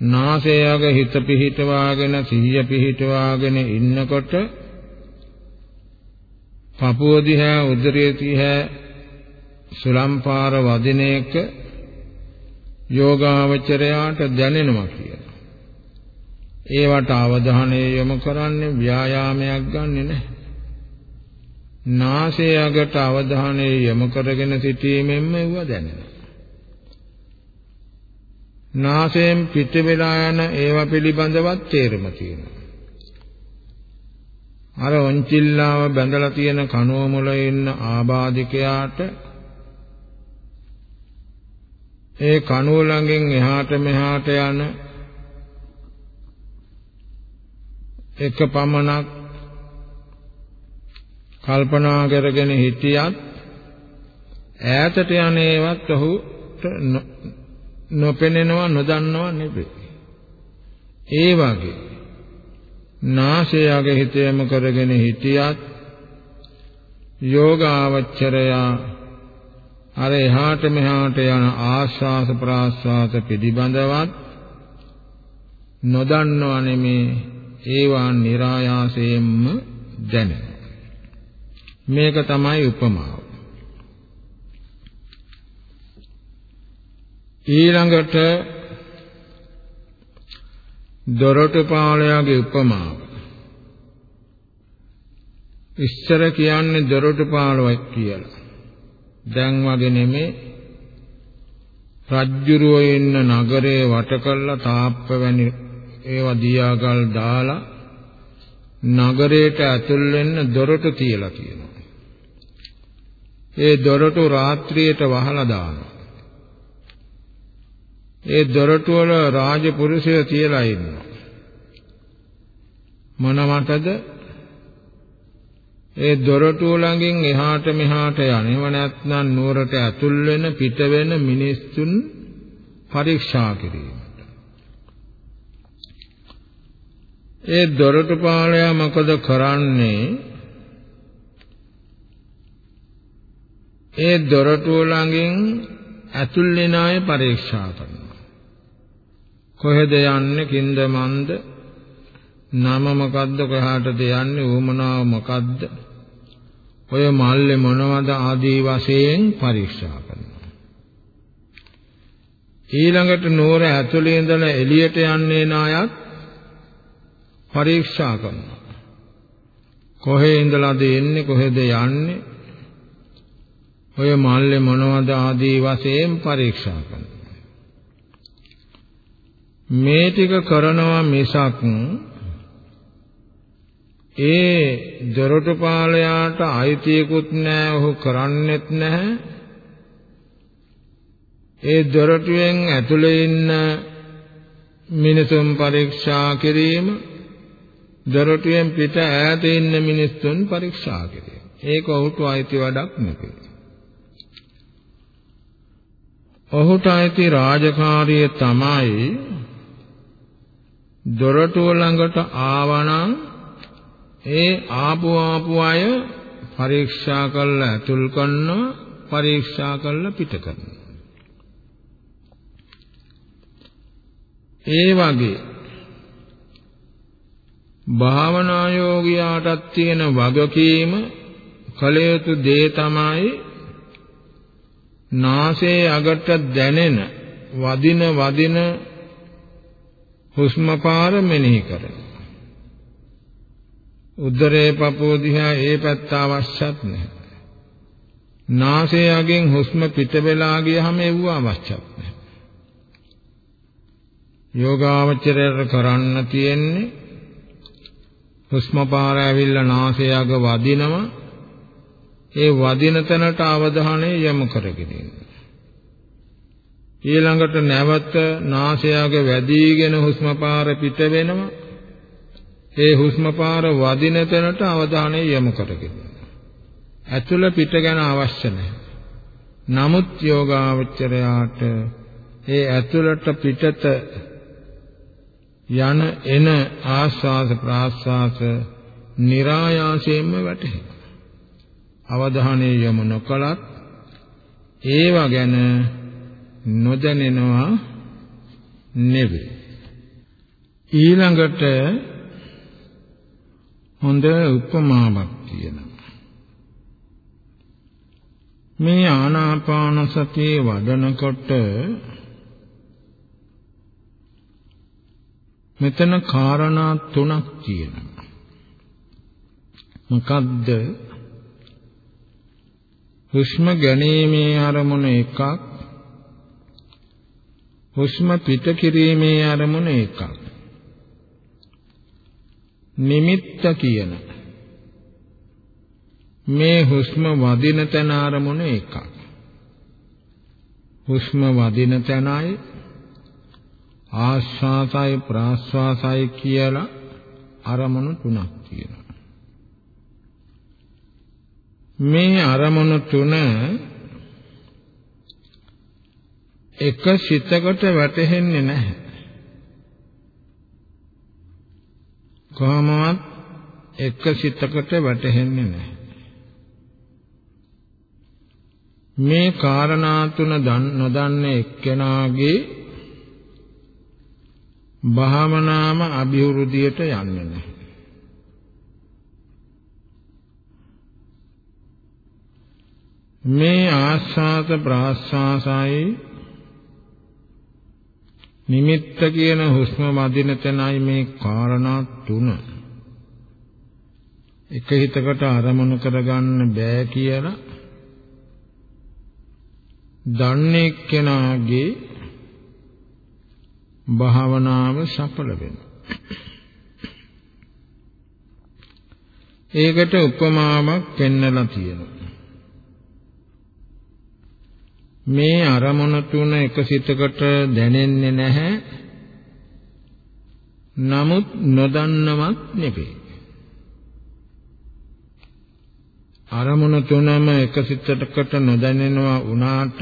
නාසයග හිත පිහිටවාගෙන සිහිය පිහිටවාගෙන ඉන්නකොට පපුව දිහා උදරය දිහා සුලම්පාර වදින එක යෝගාවචරයාට දැනෙනවා කියලා. ඒවට අවධානය යොමු කරන්නේ ව්‍යායාමයක් ගන්නෙ නැහැ. නාසය අගට අවධානය යොමු කරගෙන සිටීමෙන්ම ඒව දැනෙනවා. නාසයෙන් පිට වෙලා යන ඒවා පිළිබඳවත් තේරුම තියෙනවා. අර ඔන්චිල්ලාව බැඳලා තියෙන කනුව මුල ඉන්න ආබාධිකයාට ඒ කනුව ළඟින් එහාට මෙහාට යන එක පමණක් කල්පනා කරගෙන හිටියත් ඈතට යන ඒවත් ඔහුට නොපෙනෙනව නොදන්නව නෙවෙයි. ඒ වගේ නාසයගේ හිතේම කරගෙන හිටියත් යෝගාවචරයා අර එහාට මෙහාට යන ආශ්වාස ප්‍රාශ්වාස පිළිබඳවත් නොදන්නව නෙමේ. ඒවා નિરાයාසයෙන්ම දැනෙන මේක තමයි උපමාව. ඊළඟට දොරටුපාලයාගේ උපමාව ඉස්සර කියන්නේ දොරටුපාලවක් කියලා දැන් වගේ නෙමේ රජ්ජුරුවෝ ඉන්න නගරේ වට කළා තාප්ප වැනි ඒවා දියාගල් දාලා නගරයට ඇතුල් වෙන්න දොරටු තියලා තියෙනවා. ඒ දොරටු රාත්‍රියට වහලා දානවා. ඒ දොරටු වල රාජපුරුෂයෝ තියලා ඉන්නවා. මොනවටද? ඒ දොරටුව ළඟින් එහාට මෙහාට යන. එව නැත්නම් නුවරට ඇතුල් වෙන පිට වෙන මිනිස්සුන් පරීක්ෂා කිරීමට. ඒ දොරටුපාලයා මොකද කරන්නේ? ඒ දොරටුව ළඟින් ඇතුල් වෙන අය පරීක්ෂා කරනවා. කොහෙද යන්නේ කින්ද මන්ද? නම මොකද්ද? කොහාටද යන්නේ? ඌමනාව මොකද්ද? ඔය මල්ලේ මොනවද ආදී වශයෙන් පරීක්ෂා කරනවා. ඊළඟට නුවර ඇතුළේ ඉඳලා එළියට යන්නේ නායත් පරීක්ෂා කරනවා. කොහේ ඉඳලාද එන්නේ? කොහෙද යන්නේ? ඔය මල්ලේ මොනවද ආදී වශයෙන් පරීක්ෂා කරනවා. මේ ටික කරනවා මිසක් ඒ දොරටුපාලයාට අයිතියකුත් නැහැ ඔහු කරන්නෙත් නැහැ. ඒ දොරටුවෙන් ඇතුලේ ඉන්න මිනිසුන් පරීක්ෂා කිරීම දොරටුවෙන් පිට ඈත ඉන්න මිනිසුන් පරීක්ෂා කිරීම. ඒක ඔහුට අයිති වැඩක් නෙවෙයි ඔහුට අයිති රාජකාරිය තමයි දොරටුව ළඟට ආවනම් ඒ ආපු ආපු අය පරීක්ෂා කරලා ඇතුල් කරනවා පරීක්ෂා කරලා පිට කරනවා. ඒ වගේ භාවනා යෝගියාටත් තියෙන වගකීම කළ යුතු දේ තමයි නාසයේ අගට දැනෙන වදින වදින හුස්ම පාර මෙනෙහි කරනවා උදරේ පපුව දිහා ඒ පැත්ත අවශ්‍යත් නැහැ. නාසය යගෙන් හුස්ම පිට වෙලා ගියහම ඒව අවශ්‍යත් නැහැ. යෝගාවචරයට කරන්න තියෙන්නේ හුස්ම පාර ඇවිල්ලා නාසය යග වදිනවා ඒ වදින තැනට අවධානය යොමු කරගෙන ඉන්න. ඊළඟට නැවත නාසයග වැඩිගෙන හුස්ම පාර පිට වෙනවා ඒ හුස්ම පාර වදින තැනට අවධානය යොමු කරගෙන. ඇතුළ පිට ගැන අවශ්‍ය නැහැ. නමුත් යෝගාවචරයාට ඒ ඇතුළට පිටත යන එන ආස්වාද ප්‍රාස්වාද નિરાයාසයෙන්ම වැටහෙනවා. අවධානය යොමු නොකලත් ඒව ගැන නොදැනෙනවා නෙවෙයි. ඊළඟට හොඳ උපමාවක් තියෙනවා. මේ ආනාපාන සතිය වඩනකොට මෙතන කාරණා තුනක් තියෙනවා. මොකද්ද? හුස්ම ගැනීමේ අරමුණ එකක් හුස්ම පිට කිරීමේ අරමුණ එකක්. නිමිත්ත කියන. මේ හුස්ම වදින තැන අරමුණ එකක්. හුස්ම වදින තැනයි ආශ්වාසය ප්‍රාශ්වාසය කියලා අරමුණු තුනක් තියෙනවා. මේ අරමුණු තුන එක සිතකට වැටෙන්නේ නැහැ. කොහොමවත් එක සිතකට වැටෙන්නේ නැහැ. මේ කාරණා තුන නොදන්නේ එක්කෙනාගේ භාවනාම අභිවෘද්ධියට යන්නේ නැහැ. මේ ආස්වාද ප්‍රාස්වාසයි නිමිත්ත කියන හුස්ම මදින තැනයි මේ කාරණා තුන. එක හිතකට අරමුණු කරගන්න බෑ කියලා දන්නේ කෙනාගේ භාවනාව සඵල වෙනවා. ඒකට උපමාවක් පෙන්නලා තියෙනවා. මේ අරමුණ තුන එක සිතකට දැනෙන්නේ නැහැ. නමුත් නොදන්නවත් නෙවේ. අරමුණ තුනම එක සිතකට නොදැනෙනවා වුණාට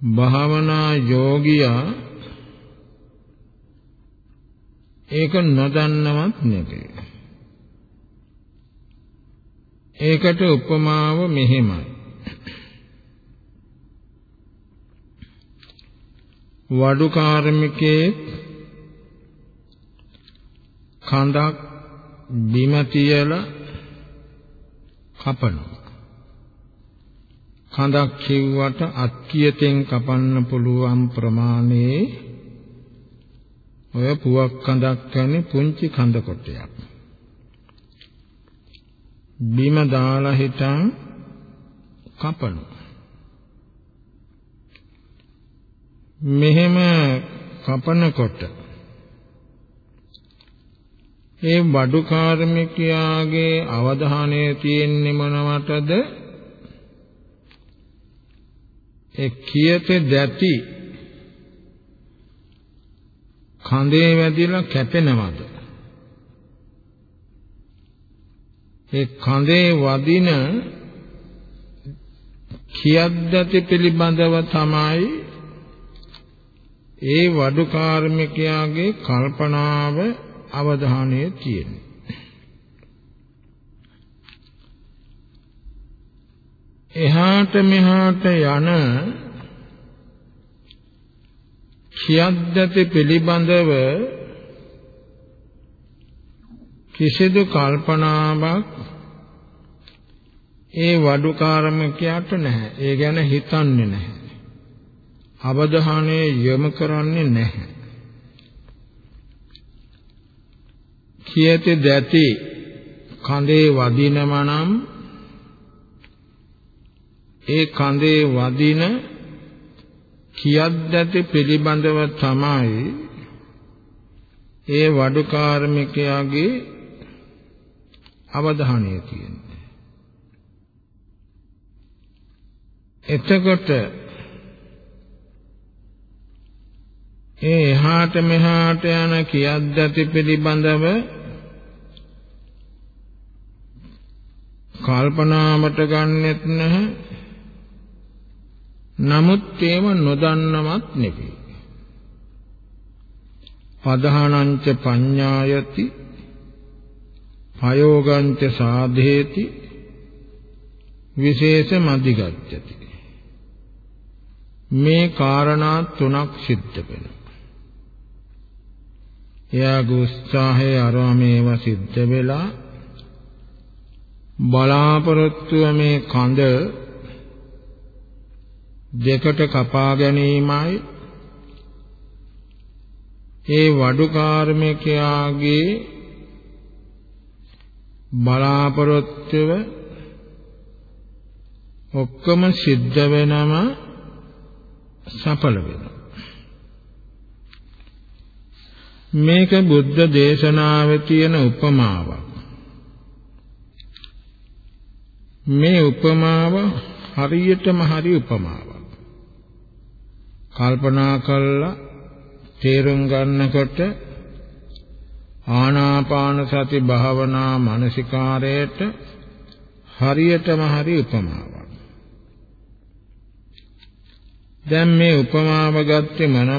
භාවනා යෝගියා ඒක නොදන්නවත් නෙවේ. ඒකට උපමාව මෙහෙමයි. වඩු කාර්මිකයේ කඳක් බිම තියලා කපනවා. කඳක් කිව්වට අත්කියතෙන් කපන්න පුළුවන් ප්‍රමාණයේ ඔය පුවක් කඳක් කියන්නේ පුංචි කඳ කොටයක්. බිම දාලා හිටන් කපනවා. මෙහෙම කපනකොට ඒ බඩු කාර්මිකයාගේ අවධානය තියෙන්නේ මොනවටද? ඒ කියත දැති කඳේ වැදිලා කැපෙනවද? ඒ කඳේ වදින කියද්දති පිළිබඳව තමයි ඒ වඩු කාර්මිකයාගේ කල්පනාව අවධානයේ තියෙන්නේ. එහාට මෙහාට යන කියද්දති පිළිබඳව කිසිදු කල්පනාවක් ඒ වඩු කාර්මිකයාට නැහැ. ඒ ගැන හිතන්නේ නැහැ. අවධානය යොමු කරන්නේ නැහැ. කියති දැති කඳේ වදිනම නම් ඒ කඳේ වදින කියද්දැති පිළිබඳව තමයි ඒ වඩු කාර්මිකයාගේ අවධානය තියෙන්නේ. එතකොට ඒ එහාට මෙහාට යන කියද්දති පිළිබඳව කල්පනාවට ගන්නෙත් නැහැ. නමුත් ඒව නොදන්නවත් නෙවෙයි පදහානංච පඤ්ඤායති පයෝගංච සාධේති විශේෂ මදිගච්ඡති. මේ කාරණා තුනක් සිද්ධ වෙනවා. එයාගේ උත්සාහය අරමේව සිද්ධ වෙලා බලාපොරොත්තුව මේ කඳ දෙකට කපා ගැනීමයි. ඒ වඩු කාර්මිකයාගේ බලාපොරොත්තුව ඔක්කොම සිද්ධ වෙනම සඵල වෙනවා. මේක බුද්ධ දේශනාවේ තියෙන උපමාවක්. මේ උපමාව හරියටම හරි උපමාවක්. කල්පනා කළා තේරුම් ගන්නකොට ආනාපාන සති භාවනා මානසිකාරයට හරියටම හරි උපමාවක්. දැන් මේ උපමාව ගත්තේ මොන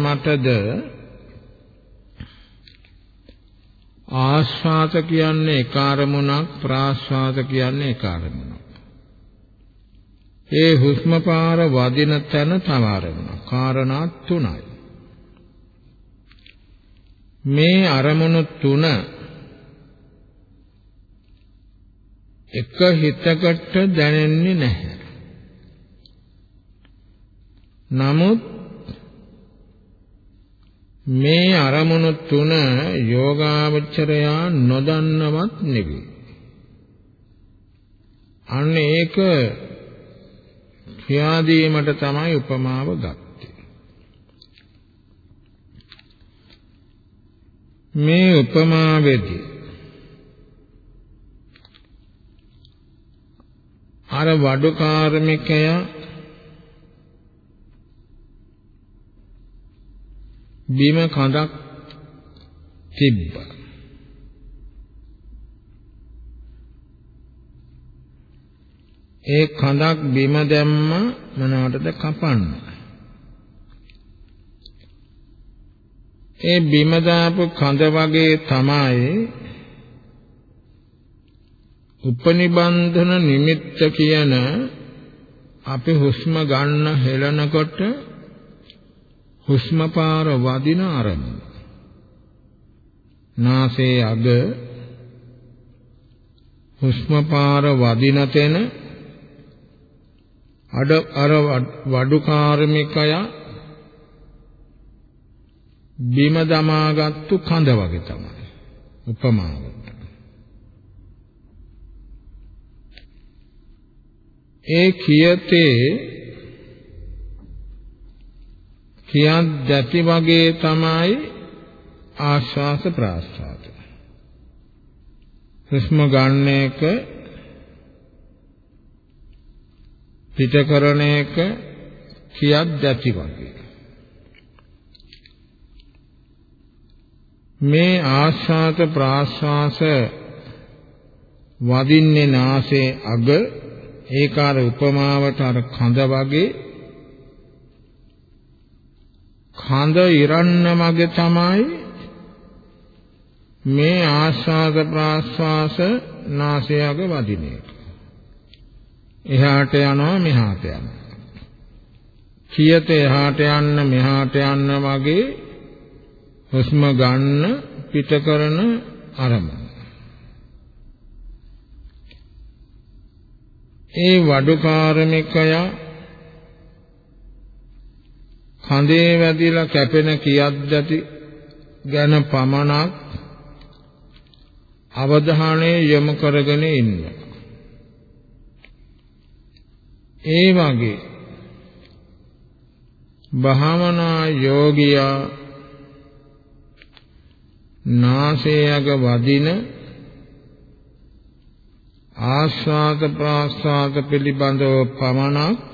ආස්වාද කියන්නේ එක අරමුණක් ප්‍රාස්වාද කියන්නේ එක අරමුණක්. ඒ හුස්ම පාර වදින තැන තව අරමුණක්. කාරණා තුනයි. මේ අරමුණු තුන එක හිතකට දැනෙන්නේ නැහැ. නමුත් මේ අරමුණු තුන යෝගාවචරයා නොදන්නවත් නෙවෙයි. අන්න ඒක කියාදීමට තමයි උපමාව ගත්තේ. මේ උපමාවේදී අර වඩු කාර්මිකයා බිම කඳක් තිබ්බා. ඒ කඳක් බිම දැම්ම මොනවටද කපන්න. ඒ බිම දාපු කඳ වගේ තමයි උපනිබන්ධන නිමිත්ත කියන අපි හුස්ම ගන්න හෙලනකොට හුස්ම පාර වදින අරමුණ. නාසයේ අග හුස්ම පාර වදින තැන අඩ අර වඩු කාර්මිකයා බිම දමාගත්තු කඳ වගේ තමයි උපමාවට. ඒ කියතේ කියන් දැති වගේ තමයි ආශ්වාස ප්‍රාශ්වාස. හුස්ම ගන්න එක පිට කරන එක කියත් දැති වගේ. මේ ආස්වාද ප්‍රාස්වාස වදින්නේ නාසයේ අග ඒකාර උපමාවට අර කඳ වගේ කඳ ඉරන්න මගේ තමයි මේ ආස්වාද ප්‍රාස්වාස නාසයේ අග වදින එක. එහාට යනවා මෙහාට යනවා. කියත එහාට යන්න මෙහාට යන්න වගේ හුස්ම ගන්න පිට කරන අරමුණ. ඒ වඩු කාර්මිකය කඳේ වැදිලා කැපෙන කියද්දති ගැන පමණක් අවධානය යොමු කරගෙන ඉන්න. ඒ වගේ භාවනා යෝගියා නාසයක වදින ආස්වාද ප්‍රාස්වාද පිළිබඳව පමණක්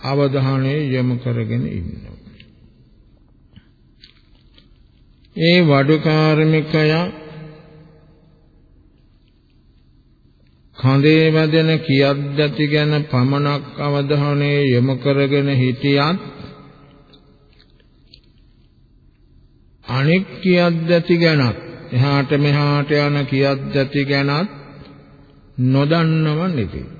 අවධානය යොමු කරගෙන ඉන්නවා. ඒ වඩු කාර්මිකයා කඳේ වැදෙන කියද්දති ගැන පමණක් අවධානය යොමු කරගෙන හිටියත් අනෙක් කියද්දැති ගැනත් එහාට මෙහාට යන කියද්දැති ගැනත් නොදන්නව නෙවේ.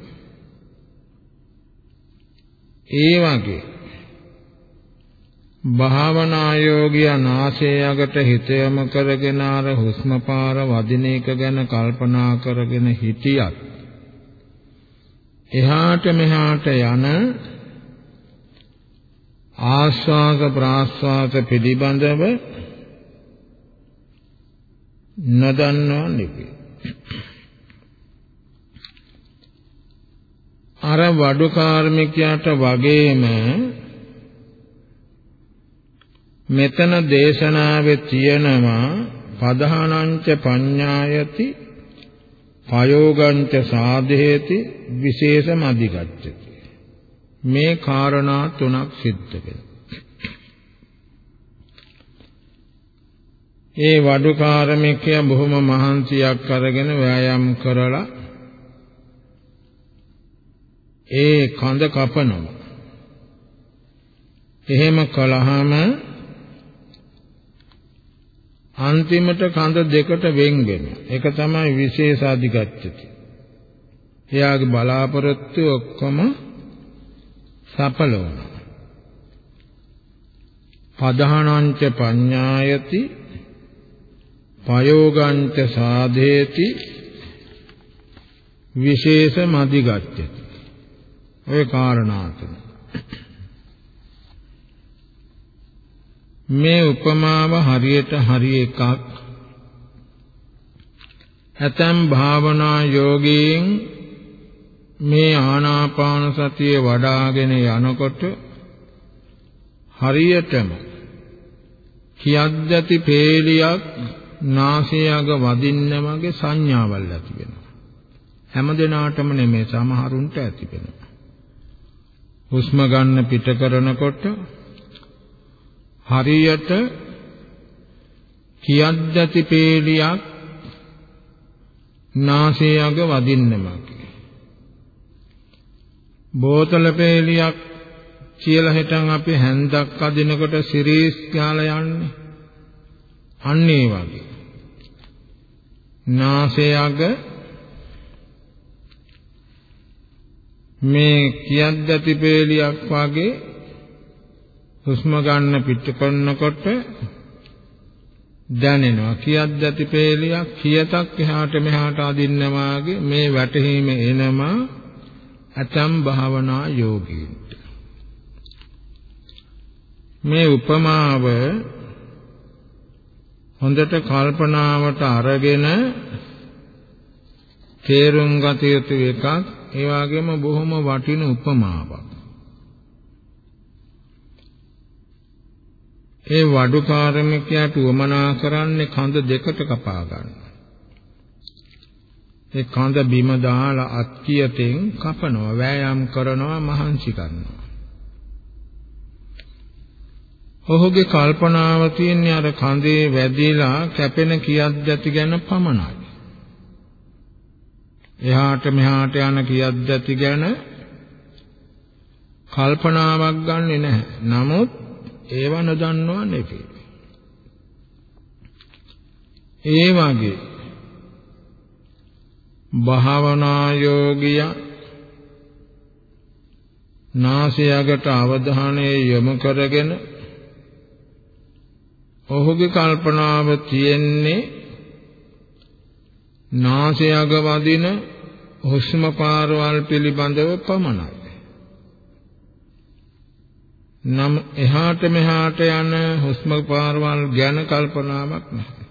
ඒ වගේ භාවනා යෝගියා නාසයේ අගට හිත යොමු කරගෙන අර හුස්ම පාර වදින එක ගැන කල්පනා කරගෙන හිටියත් එහාට මෙහාට යන ආස්වාද ප්‍රාස්වාද පිළිබඳව නොදන්නවා නෙවෙයි. අර වඩු කාර්මිකයාට වගේම මෙතන දේශනාවේ තියෙනවා පදහානංච පඤ්ඤායති පයෝගංච සාධේති විශේෂම අධිගච්ඡති. මේ කාරණා තුනක් සිද්ධ වෙනවා. ඒ වඩු කාර්මිකයා බොහොම මහන්සියක් අරගෙන වෑයම් කරලා ඒ කඳ කපනවා එහෙම කළාම අන්තිමට කඳ දෙකට වෙන් වෙනවා. ඒක තමයි විශේෂාධිගච්ඡති. එයාගේ බලාපොරොත්තු ඔක්කොම සඵල වුණා. පදහනංච පඤ්ඤායති පයෝගංච සාධේති විශේෂ මදිගච්ඡති. ඔය කාරණා තුන. මේ උපමාව හරියට හරි එකක්. ඇතම් භාවනා යෝගීන් මේ ආනාපාන සතිය වඩාගෙන යනකොට හරියටම කියද්දති පේලියක් නාසයග වදින්න වගේ සංඥාවල් ඇති වෙනවා. හැම දිනාටම නෙමෙයි සමහරුන්ට ඇති වෙනවා. හුස්ම ගන්න පිට කරනකොට හරියට කියද්දති පේලියක් නාසය අග වදින්නමක් බෝතල පේලියක් කියලා හිටන් අපි හැන්දක් අදිනකොට සිරීස් ගාලා යන්නේ. අන්න ඒ වගේ. නාසය අග මේ කියද්දති පේලියක් වගේ හුස්ම ගන්න පිට කරනකොට දැනෙනවා. කියද්ද ඇති පේලියක් කියතක් එහාට මෙහාට අදින්න වාගේ මේ වැටහීම එනමා අතම් භාවනා යෝගීන්ට. මේ උපමාව හොඳට කල්පනාවට අරගෙන තේරුම් ගත යුතු එකක් ඒ වගේම බොහොම වටින උපමාවක් ඒ වඩු කාර්මිකයාට උවමනා කරන්නේ කඳ දෙකට කපා ගන්න. ඒ කඳ බිම දාලා අත්කියතෙන් කපනවා, වෑයම් කරනවා, මහන්සි ගන්නවා. ඔහුගේ කල්පනාව තියන්නේ අර කඳේ වැදිලා කැපෙන කියද්දැති ගැන පමණයි. එහාට මෙහාට යන කියද්දැති ගැන කල්පනාවක් ගන්නෙ නැහැ. නමුත් ඒව නොදන්නවා නෙවෙයි. ඒ වගේ භාවනා යෝගිය නාසයකට අවධානය යොමු කරගෙන ඔහුගේ කල්පනාව තියෙන්නේ නාසයග වදින හුස්ම පාරවල් පිළිබඳව පමණයි. නම් එහාට මෙහාට යන හුස්ම පාරවල් ගැන කල්පනාවක් නැහැ.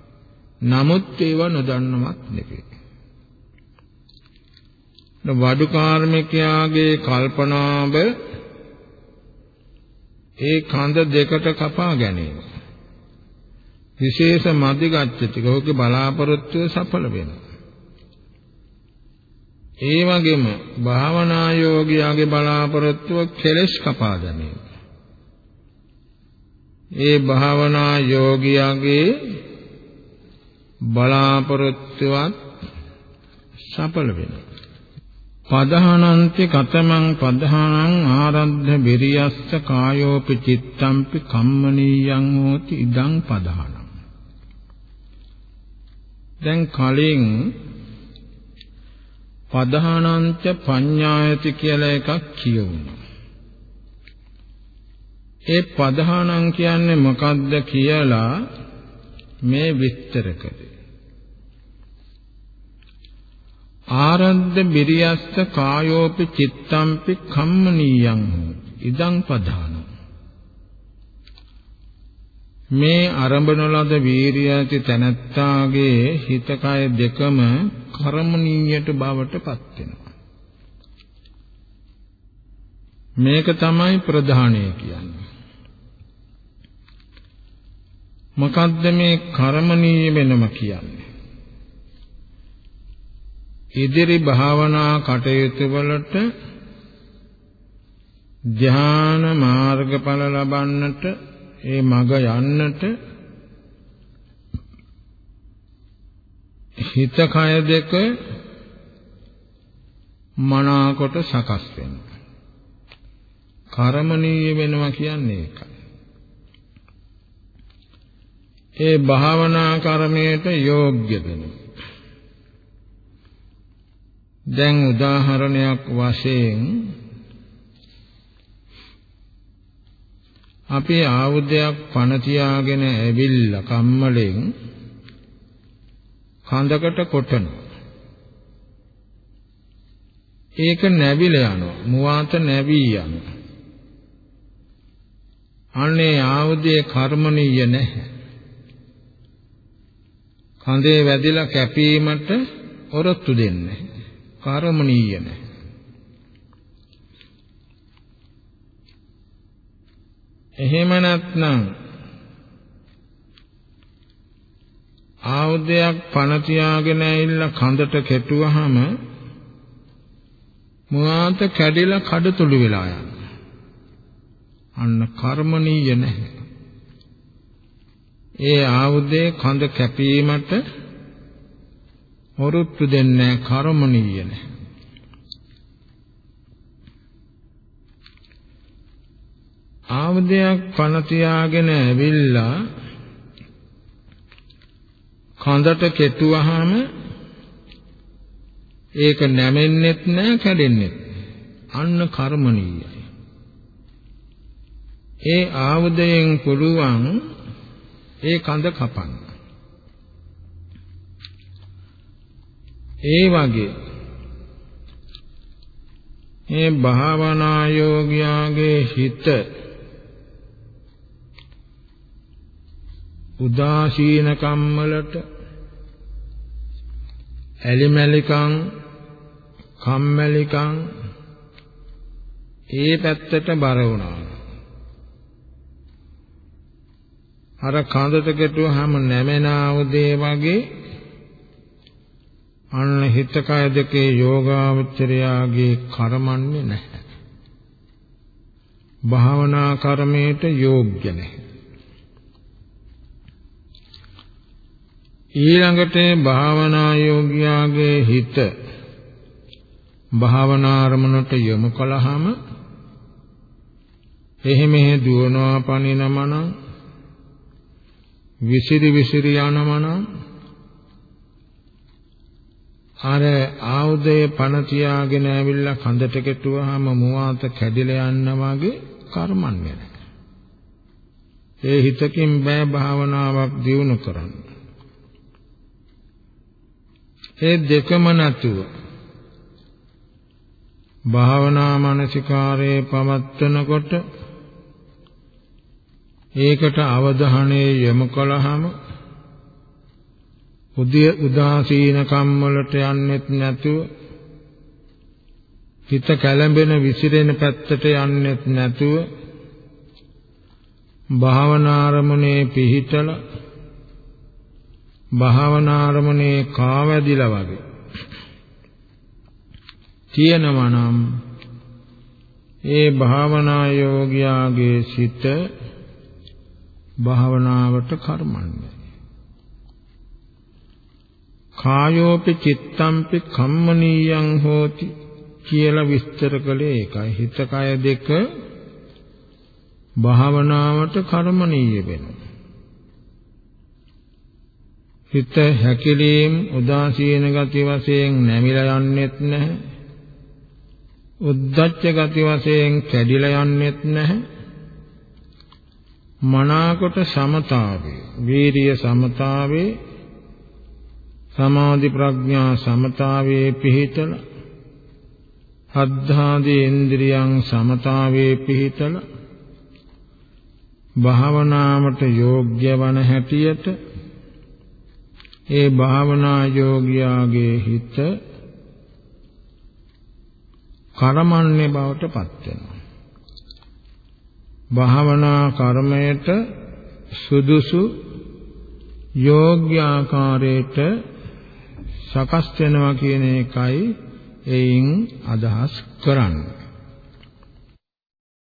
නමුත් ඒව නොදන්නවත් නෙවෙයි. වඩු කාර්මිකයාගේ කල්පනාව ඒ කඳ දෙකට කපා ගැනීම. විශේෂ මදිගච්ඡති. ඔහුගේ බලාපොරොත්තුව සඵල වෙනවා. ඒ වගේම භාවනා යෝගියාගේ බලාපොරොත්තුව කෙලෙස් කපා ගැනීම. ඒ භාවනා යෝගියාගේ බලාපොරොත්තුවත් සඵල වෙනවා. පදහනන්ති කතමං පදහනං ආරද්ධ විරියස්ස කායෝපි චිත්තම්පි කම්මනීයං හෝති ඉදං පදහනං දැන් කලින් පදහනන්ත පඤ්ඤායති කියලා එකක් කියවුණා. ඒ පදහාණං කියන්නේ මොකද්ද කියලා මේ විස්තර කළේ. ආරද්ධ බිරියස්ස කායෝපි චිත්තම්පි කම්මනීයං ඉදං පධාන. මේ අරඹන ලද වීරිය ඇති තැනැත්තාගේ හිත කය දෙකම කර්මණීයට බවට පත් වෙනවා. මේක තමයි ප්‍රධානය කියන්නේ. මොකද්ද මේ කර්මණීය වෙනම කියන්නේ? ඉදිරි භාවනා කටයුතු වලට ධ්‍යාන මාර්ගඵල ලබන්නට ඒ මඟ යන්නට හිත කය දෙක මනාකොට සකස් වෙනවා. කර්මණීය වෙනවා කියන්නේ ඒකයි. ඒ භාවනා කර්මයට යෝග්‍ය වෙනවා. දැන් උදාහරණයක් වශයෙන් අපි ආයුධයක් පණ තියාගෙන ඇවිල්ලා කම්මලෙන් කඳකට කොටනවා. ඒක නැවිලා යනවා. මුවාත නැවී යනවා. අනේ ආයුධයේ කර්මණීය නැහැ. කඳේ වැදිලා කැපීමට ඔරොත්තු දෙන්නේ. කර්මණීය නැහැ. එහෙම නැත්නම් ආයුධයක් පණ තියාගෙන ඇවිල්ලා කඳට කෙටුවාම මුවාත කැඩිලා කඩතුළු වෙලා යනවා. අන්න කර්මණීය නැහැ. ඒ ආයුධයේ කඳ කැපීමට වරුත්තු දෙන්නේ කර්මණීය නැහැ. ආයුධයක් පණ තියාගෙන ඇවිල්ලා කඳට කෙටුවාම ඒක නැමෙන්නෙත් නෑ කැඩෙන්නෙත් අන්න කර්මණීයයි. ඒ ආයුධයෙන් පුළුවන් ඒ කඳ කපන්න. ඒ වගේ මේ භාවනා යෝගියාගේ හිත උදාසීන කම්මලට ඇලිමැලිකම් කම්මැලිකම් ඒ පැත්තට බර වුණා. අර කඳට කෙටුවාම නැමෙන ආවදේ වගේ අන්න හිත කය දෙකේ යෝගාවචරයාගේ කර්මන්නේ නැහැ. භාවනා කර්මයට යෝග්‍ය නැහැ. ඊළඟට භාවනා යෝගියාගේ හිත භාවනා අරමුණට යොමු කළාම එහෙ මෙහෙ දුවනවා පනිනමන විසිරි විසිරි යනමන අර ආයුධය පණ තියාගෙන ඇවිල්ලා කඳට කෙටුවාම මුවාත කැඩිලා යන්න වගේ කර්මන්නේ නැහැ. ඒ හිතකින් බෑ භාවනාවක් දියුණු කරන්න. ඒ දෙකම නැතුව භාවනා මානසිකාරයේ පවත්වනකොට ඒකට අවධානය යොමු කළාම උදිය උදාසීන කම්වලට යන්නෙත් නැතුව හිත කැළඹෙන විසිරෙන පැත්තට යන්නෙත් නැතුව භාවනාරමුණේ පිහිටලා භාවනාරමණේ කාවැදිලා වගේ. තියෙනවා නම් ඒ භාවනා යෝගියාගේ සිත භාවනාවට කර්මන්නේ. කායෝපි චිත්තම්පි කම්මනීයං හෝති කියලා විස්තර කළේ ඒකයි. හිත කය දෙක භාවනාවට කර්මනීය වෙනවා. හිත හැකිලීම් උදාසීන ගති වශයෙන් නැමිලා යන්නෙත් නැහැ. උද්දච්ච ගති වශයෙන් කැඩිලා යන්නෙත් නැහැ. මනාකොට සමතාවේ වීරිය සමතාවේ සමාධි ප්‍රඥා සමතාවේ පිහිටල අද්ධාදී ඉන්ද්‍රියං සමතාවේ පිහිටල භාවනාවට යෝග්‍ය වන හැටියට ඒ භාවනා යෝගියාගේ හිත කර්මන්නේ බවට පත් වෙනවා. භාවනා කර්මයට සුදුසු යෝග්‍ය ආකාරයට සකස් වෙනවා කියන එකයි එයින් අදහස් කරන්නේ.